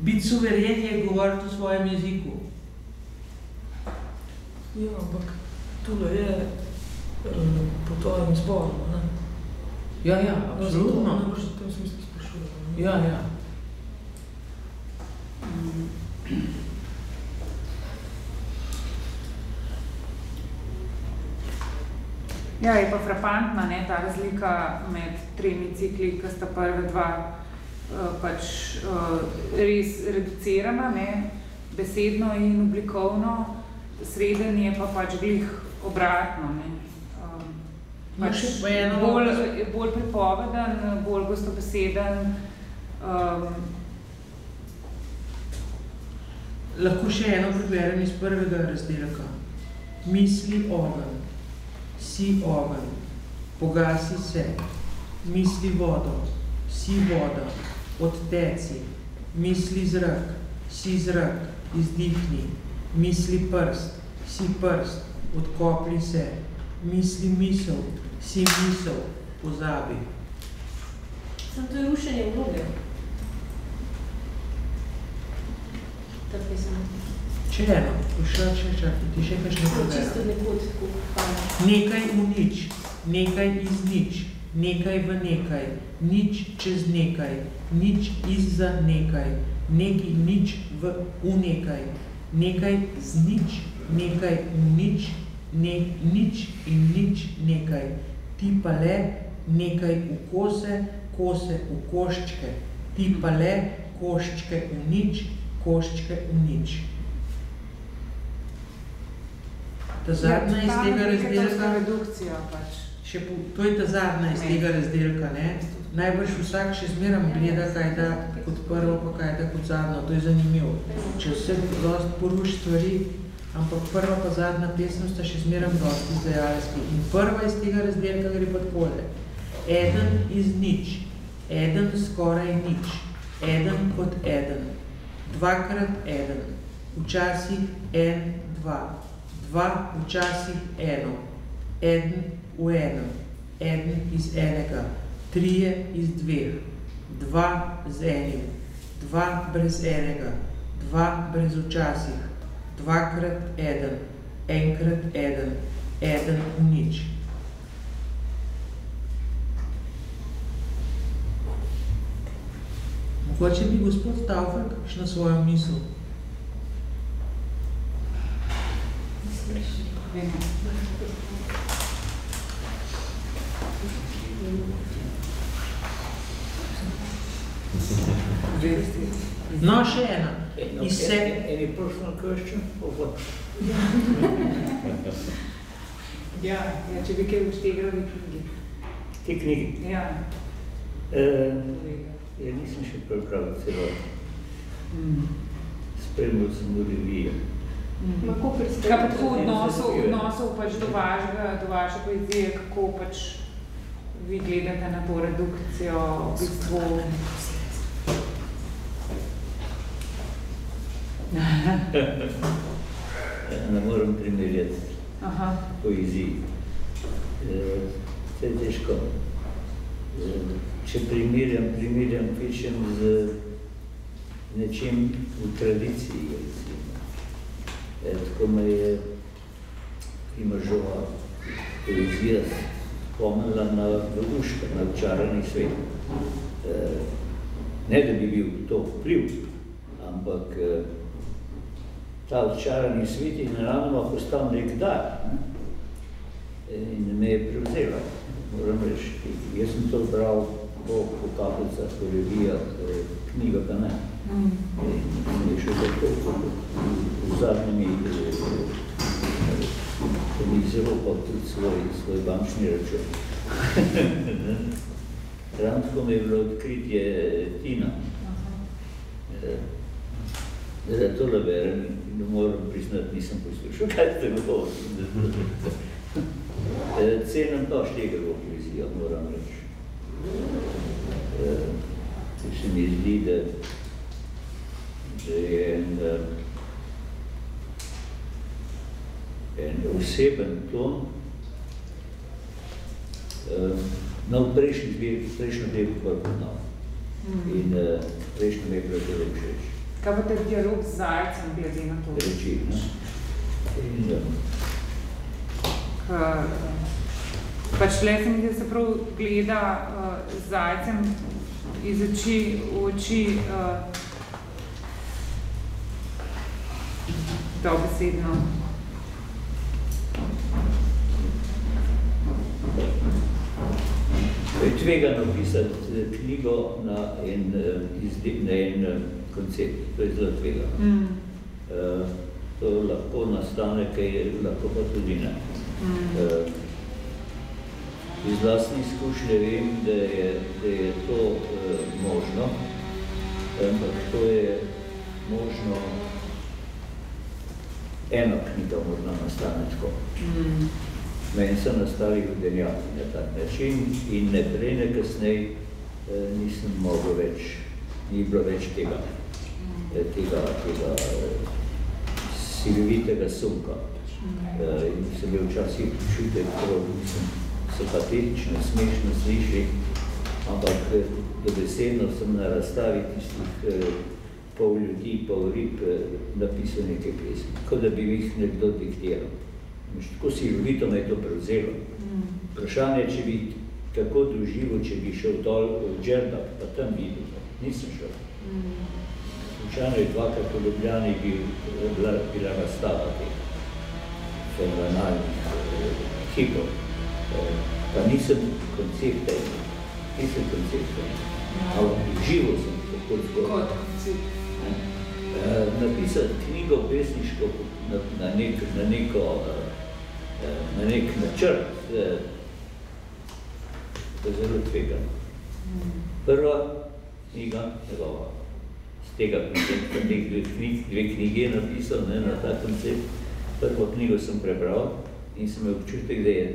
Biti suveren je govoriti v svojem jeziku. Ja, ampak tule je um, po tvojem zboru, ne? Ja, ja, absolutno. Zato, ne, v tem smislu sprašujem. Ja, ja. Ja, je pa frapantna, ne, ta razlika med tremi cikli, ki sta prve dva uh, pač uh, res reducirana, ne, besedno in oblikovno, sreden je pa pač glih obratno, ne. Pač bolj, bolj pripoveden, bolj gostobeseden, um, Lahko še eno preberem iz prvega razdelka. Misli ogen, si ogen, pogasi se, misli vodo, si voda, odteci, misli zrak, si zrak, izdihni, misli prst, si prst, odkopli se, misli misel, si misel, pozabi. Sem to je rušenje vloge. Ta pesem. Če eno, še, še, še, ti še kakšne Tako preberem. čisto nekud, tako hvala. Nekaj v nič, nekaj iz nič, nekaj v nekaj, nič čez nekaj, nič izza nekaj, neki nič v, v nekaj, nekaj z nič, nekaj v nič, ne, nič in nič nekaj, ti pa le nekaj v kose, kose v koščke, ti pa le koščke v nič, koščke v nič. Ta zadnja iz Ja, tega neka takšna razdelka, redukcija pač. še po, to je ta zadnja iz tega razdelka, ne? Najbrž vsak še zmeram gleda, kaj da kot prvo, pa kaj da kot zadnjo, to je zanimivo. Če vse dosti poruši stvari, ampak prva pa zadnja pesem sta še zmeram dosti izdajalski. In prva iz tega razdelka gre pa takole. Eden iz nič, eden skoraj nič, eden kot eden, dvakrat eden, včasih en, dva, dva včasih eno, eden v enem, eden iz enega, trije iz dveh, dva z enim, dva brez enega, dva brez včasih, 2 крат 1, n крат 1, 1 nič. Mogoče bi gospod Tavfer kakšno svojo misel. Thank you. No, še ena. Iz se... Any personal question or what? Ja, ja, če bi kaj uštegrali knjigi. Te knjige. Ja. Uh, ja nisem še prebral celotno. Mm. Spremljal sem v revije. Ma koprski. Kaj pa tako v odnosu, odnosov pač do vašega, do vaše poezije, kako pač vi gledate na to redukcijo, v bistvu... Ne morem primerjati Aha. poeziji. Eh, To je težko. Eh, Če primerjam, primerjam pišem z nečim v tradiciji, recimo. Eh, Tako me je Primožova poezija spomnila na Veluška, na čarani svet. Eh, Ne, da bi bil to vpliv, ampak eh, ta odčarani svet je naravno postal nek dar. Ne? In me je prevzela, moram reči. Jaz sem to bral po, po kaplicah, po revijah, eh, knjiga pa ne. Mm. In je še tako v zadnjimi, da mi zelo pa tudi svoj, svoj bančni račun. Ravno tako mi je bilo odkritje Tina. Eh, Da tole berem in moram priznati, nisem poslušal, kaj ste govorili. Eh, Cenim pa Štegerovo poezijo, moram reči. Eh, Se mi zdi, da, da je en, en oseben ton, no, prejšnji zbirki, prejšnjo delu pa poznal. In eh, prejšnjo mi je bilo zelo všeč. Kaj pa te dialog z zajcem glede na to? Reči, ne? Eh, K, pač tle se mi da se prav gleda uh, zajcem iz oči v oči uh, dobesedno. To je tvegano pisati eh, knjigo na en, na en koncept, to je zelo tvegano. Mm. Eh, To lahko nastane, kaj lahko pa tudi ne. Mm. Eh, Iz vlastne izkušnje vem, da je, da je to eh, možno, ampak to je možno, ena knjiga možno nastane tako. Mm. Meni so nastali vodenjaki na tak način in ne prej, ne kasnej nisem mogel več, ni bilo več tega, eh, tega, tega eh, silovitega sunka. Eh, in sem bil včasih počutek, prav mislim, so patetično, smešno sliši, ampak eh, dobesedno sem na razstavi tistih eh, pol ljudi, pol rib eh, napisal nekaj pesmi, kot da bi jih nekdo diktiral. Tako silovito me je to prevzelo. Vprašanje, če bi tako doživel, če bi šel dol v Džerdak, pa tam videl. Nisem šel. Je dvakrat v Ljubljani bil, bila, bila razstava teh fenomenalnih eh, kipov. Eh, pa nisem koncepta, nisem koncepta, ampak živo sem tako zgodil. Koncept. Eh, napisati knjigo pesniško na, na, nek, na neko eh, na nek načrt, eh, je zelo tvegano. Prva knjiga njegova, z tega koncepta, dve, dve, knjig, dve knjige je napisal ne, na ta koncept. Prvo knjigo sem prebral in sem imel občutek, da je,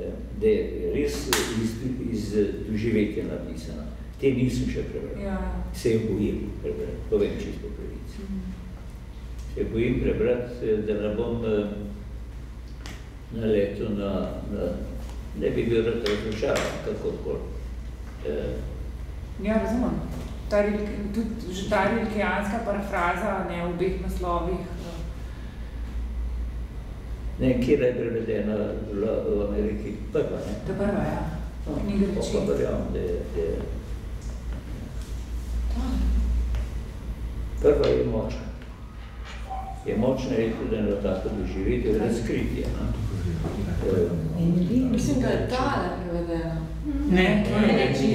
eh, da je res iz, iz doživetja napisana. Te nisem še prebral. Ja. Se jo bojim prebrati, to vem čisto pravici. Se bojim prebrati, eh, da ne bom eh, naletel na, na, ne bi bil rad razločaran, kakorkoli. Eh, Ja, razumem. Ta, rilk- tudi že ta rilkijanska parafraza ne, v obeh naslovih. eh, Ne kje je prevedena v, v Ameriki, prva, ne? To je prva, ja. Knjiga Pa reči. pa verjamem, da je, da je Prva je močna. Je močna je tudi eno tako doživetje, razkritje. Ne? Eh, Mislim, da je tale prevedena. Ne, to je reči.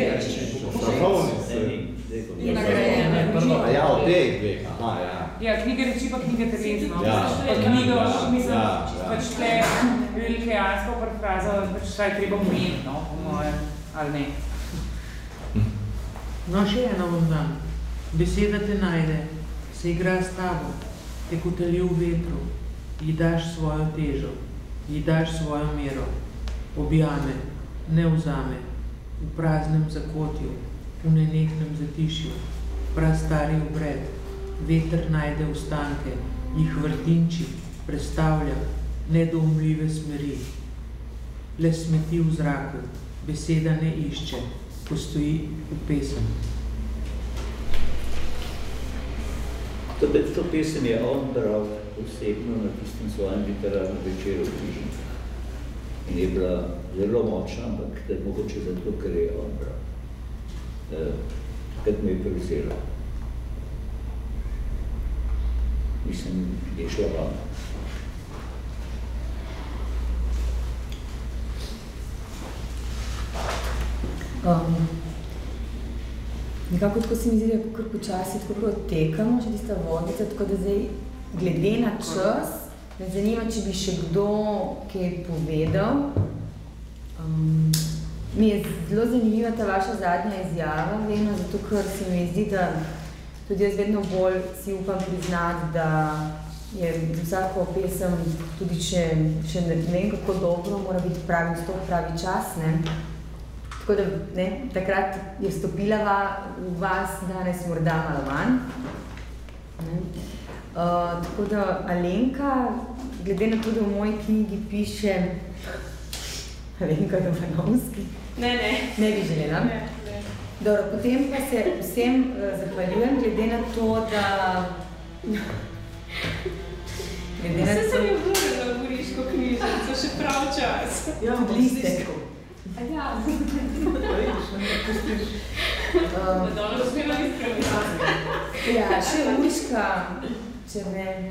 Strokovnice. Pa- Je nagrajena. Ja, od teh dveh, aha, ja. Ja, knjiga reči pa knjiga telesno. Ja, pa knjigo, ja, mislim, ja, ja. pač tle rilkijansko parafrazo, pač vsaj treba umeti, no, po mojem, ali ne. No, še eno vam dam. Beseda te najde, se igra s tabo. te kotali v vetru, ji daš svojo težo, ji daš svojo mero, objame, ne vzame, v praznem zakotju, v nenehnem zatišju, prastari obred, veter najde ustanke, jih vrtinči, prestavlja, nedoumljive smeri. Le smeti v zraku, beseda ne išče, ko stoji v pesem. To, to pesem je on bral osebno na tistem svojem literarnem večeru v Križnikah. In je bila zelo močna, ampak da je mogoče zato, ker je on bral. Eh, takrat me je prevzela. Mislim, je šla vam. Um, nekako tako se mi zdi, da kar počasi tako odtekamo, še tista vodica, tako da zdaj, glede na čas, me zanima, če bi še kdo kaj povedal. Um, mi je zelo zanimiva ta vaša zadnja izjava, vedno zato, ker se mi zdi, da tudi jaz vedno bolj si upam priznati, da je vsako pesem, tudi če, še ne vem kako dobro, mora biti pravi vstop, pravi čas, ne? Tako da, ne, takrat je vstopila va, v vas, danes morda malo manj. Ne. Uh, tako da, Alenka, glede na to, da v moji knjigi piše Alenka Jovanovski, Ne, ne. ne bi želela. Ne, ne. Dobro, potem pa se vsem uh, zahvaljujem, glede na to, da... glede na Vse to, sem jo vljubil na Goriško knjižnico, še prav čas. Ja, Tudi listek. A ja. Um, Dobro, smela ja, še Urška, če vem.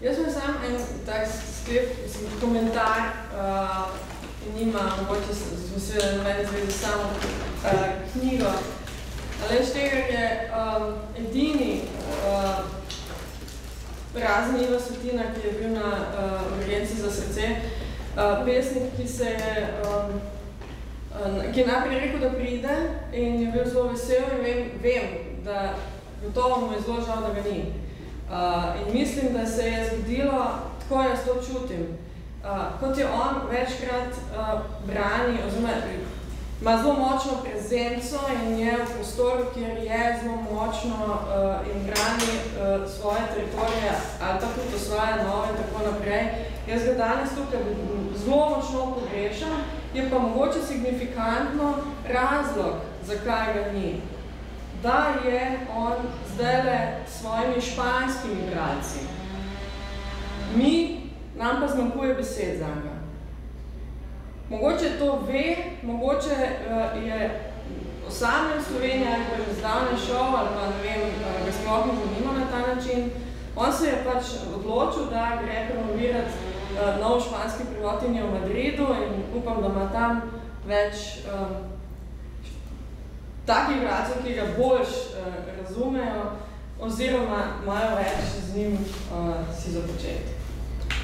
Jaz imam sam en tak sklep, mislim, komentar, uh, nima, mogoče smo seveda na meni zvezi samo uh, knjigo. Aleš Tegar je um, edini uh, razen Iva Svetina, ki je bil na uh, urgenci za srce, uh, pesnik, ki se je um, uh, ki je najprej rekel, da pride in je bil zelo vesel in vem, vem da gotovo mu je zelo žal, da ga ni. Uh, in mislim, da se je zgodilo, tako jaz to čutim, kot je on večkrat uh, brani, oziroma ima zelo močno prezenco in je v prostoru, kjer je zelo močno uh, in brani uh, svoje teritorije ali pa tudi svoje nove in tako naprej. Jaz ga danes tukaj zelo močno pogrešam, je pa mogoče signifikantno razlog, zakaj ga ni da je on zdajle s svojimi španskimi bralci. Mi, nam pa zmanjkuje besed za njega. Mogoče to ve, mogoče uh, je osamljen Slovenija ali pa je zdavne šel ali pa ne vem, uh, ga sploh ne zanima na ta način. On se je pač odločil, da gre promovirati uh, nov španski privotinje v Madridu in upam, da ima tam več um, takih igralcev, ki ga boljš uh, razumejo, oziroma imajo več z njim uh, si započeti.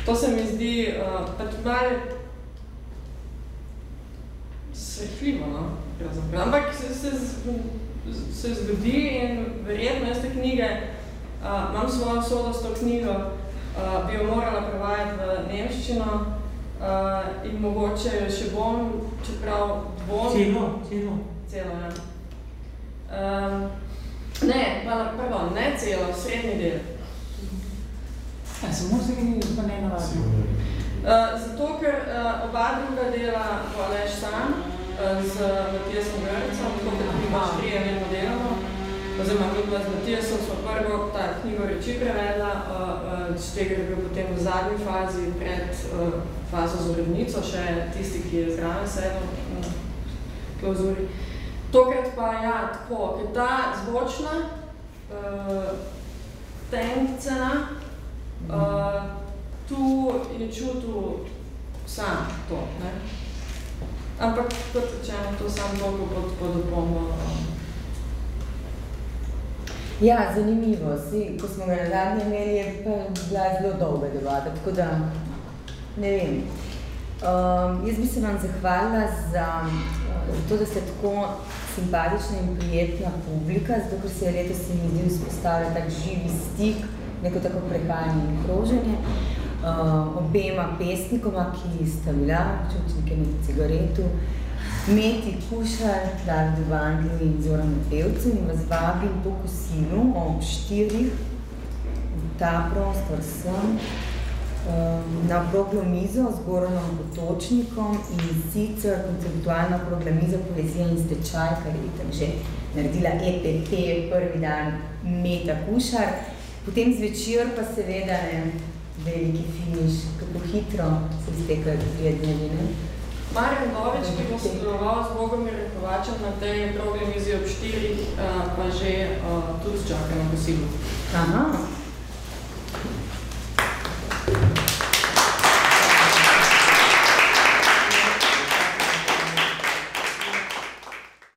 To se mi zdi uh, pač malo srhljivo, no? Pravzaprav. Ampak se, se, se zgodi in verjetno jaz te knjige, uh, imam svojo sodo s to knjigo, uh, bi jo morala prevajati v nemščino uh, in mogoče še bom, čeprav dvom. Celo, celo. Celo, ja. Um, ne, pa, pardon, ne celo, srednji del. A samo srednji del, pa ne navadno. Uh, zato, ker uh, oba druga dela bo Aleš sam uh, z Matijasom Grncem, tako da mi pač trije vedno delamo. Oziroma, mi pa z Matijasom smo prvo ta knjigo reči prevedla, uh, uh, tega je bil potem v zadnji fazi pred uh, fazo z urednico, še tisti, ki je zraven sedel v klauzuri. Tokrat pa ja, tako, ker ta zvočna uh, tenkcena, uh, tu je čutil sam to, ne? Ampak, kot rečeno, to sam dolgo pod, pod opombo. Ja, zanimivo. Si, ko smo ga nazadnje imeli, je pa bila zelo dolga debata, tako da ne vem. Um, jaz bi se vam zahvalila za, za to, da ste tako simpatična in prijetna publika, zato ker se je letos se mi zdi vzpostavlja tak živi stik neko tako prehajanje in kroženje. Uh, obema pesnikoma, ki sta bila, čučnike med cigaretu, Meti Kušar, David Vandlu in Zoran Pevcu in vas vabim po kosilu ob štirih v ta prostor sem na okroglo mizo z Goranom Potočnikom in sicer konceptualna okrogla miza poezija in stečaj, kar je itak že naredila EPP prvi dan Meta Kušar. Potem zvečer pa seveda ne, veliki finiš, kako hitro se iztekajo dve dnevi. Marjan Bovič, ki bo sodeloval z Bogomirom Kovačem na tej okrogli mizi ob štirih, eh, pa že eh, tudi čaka na kosilu. Aha.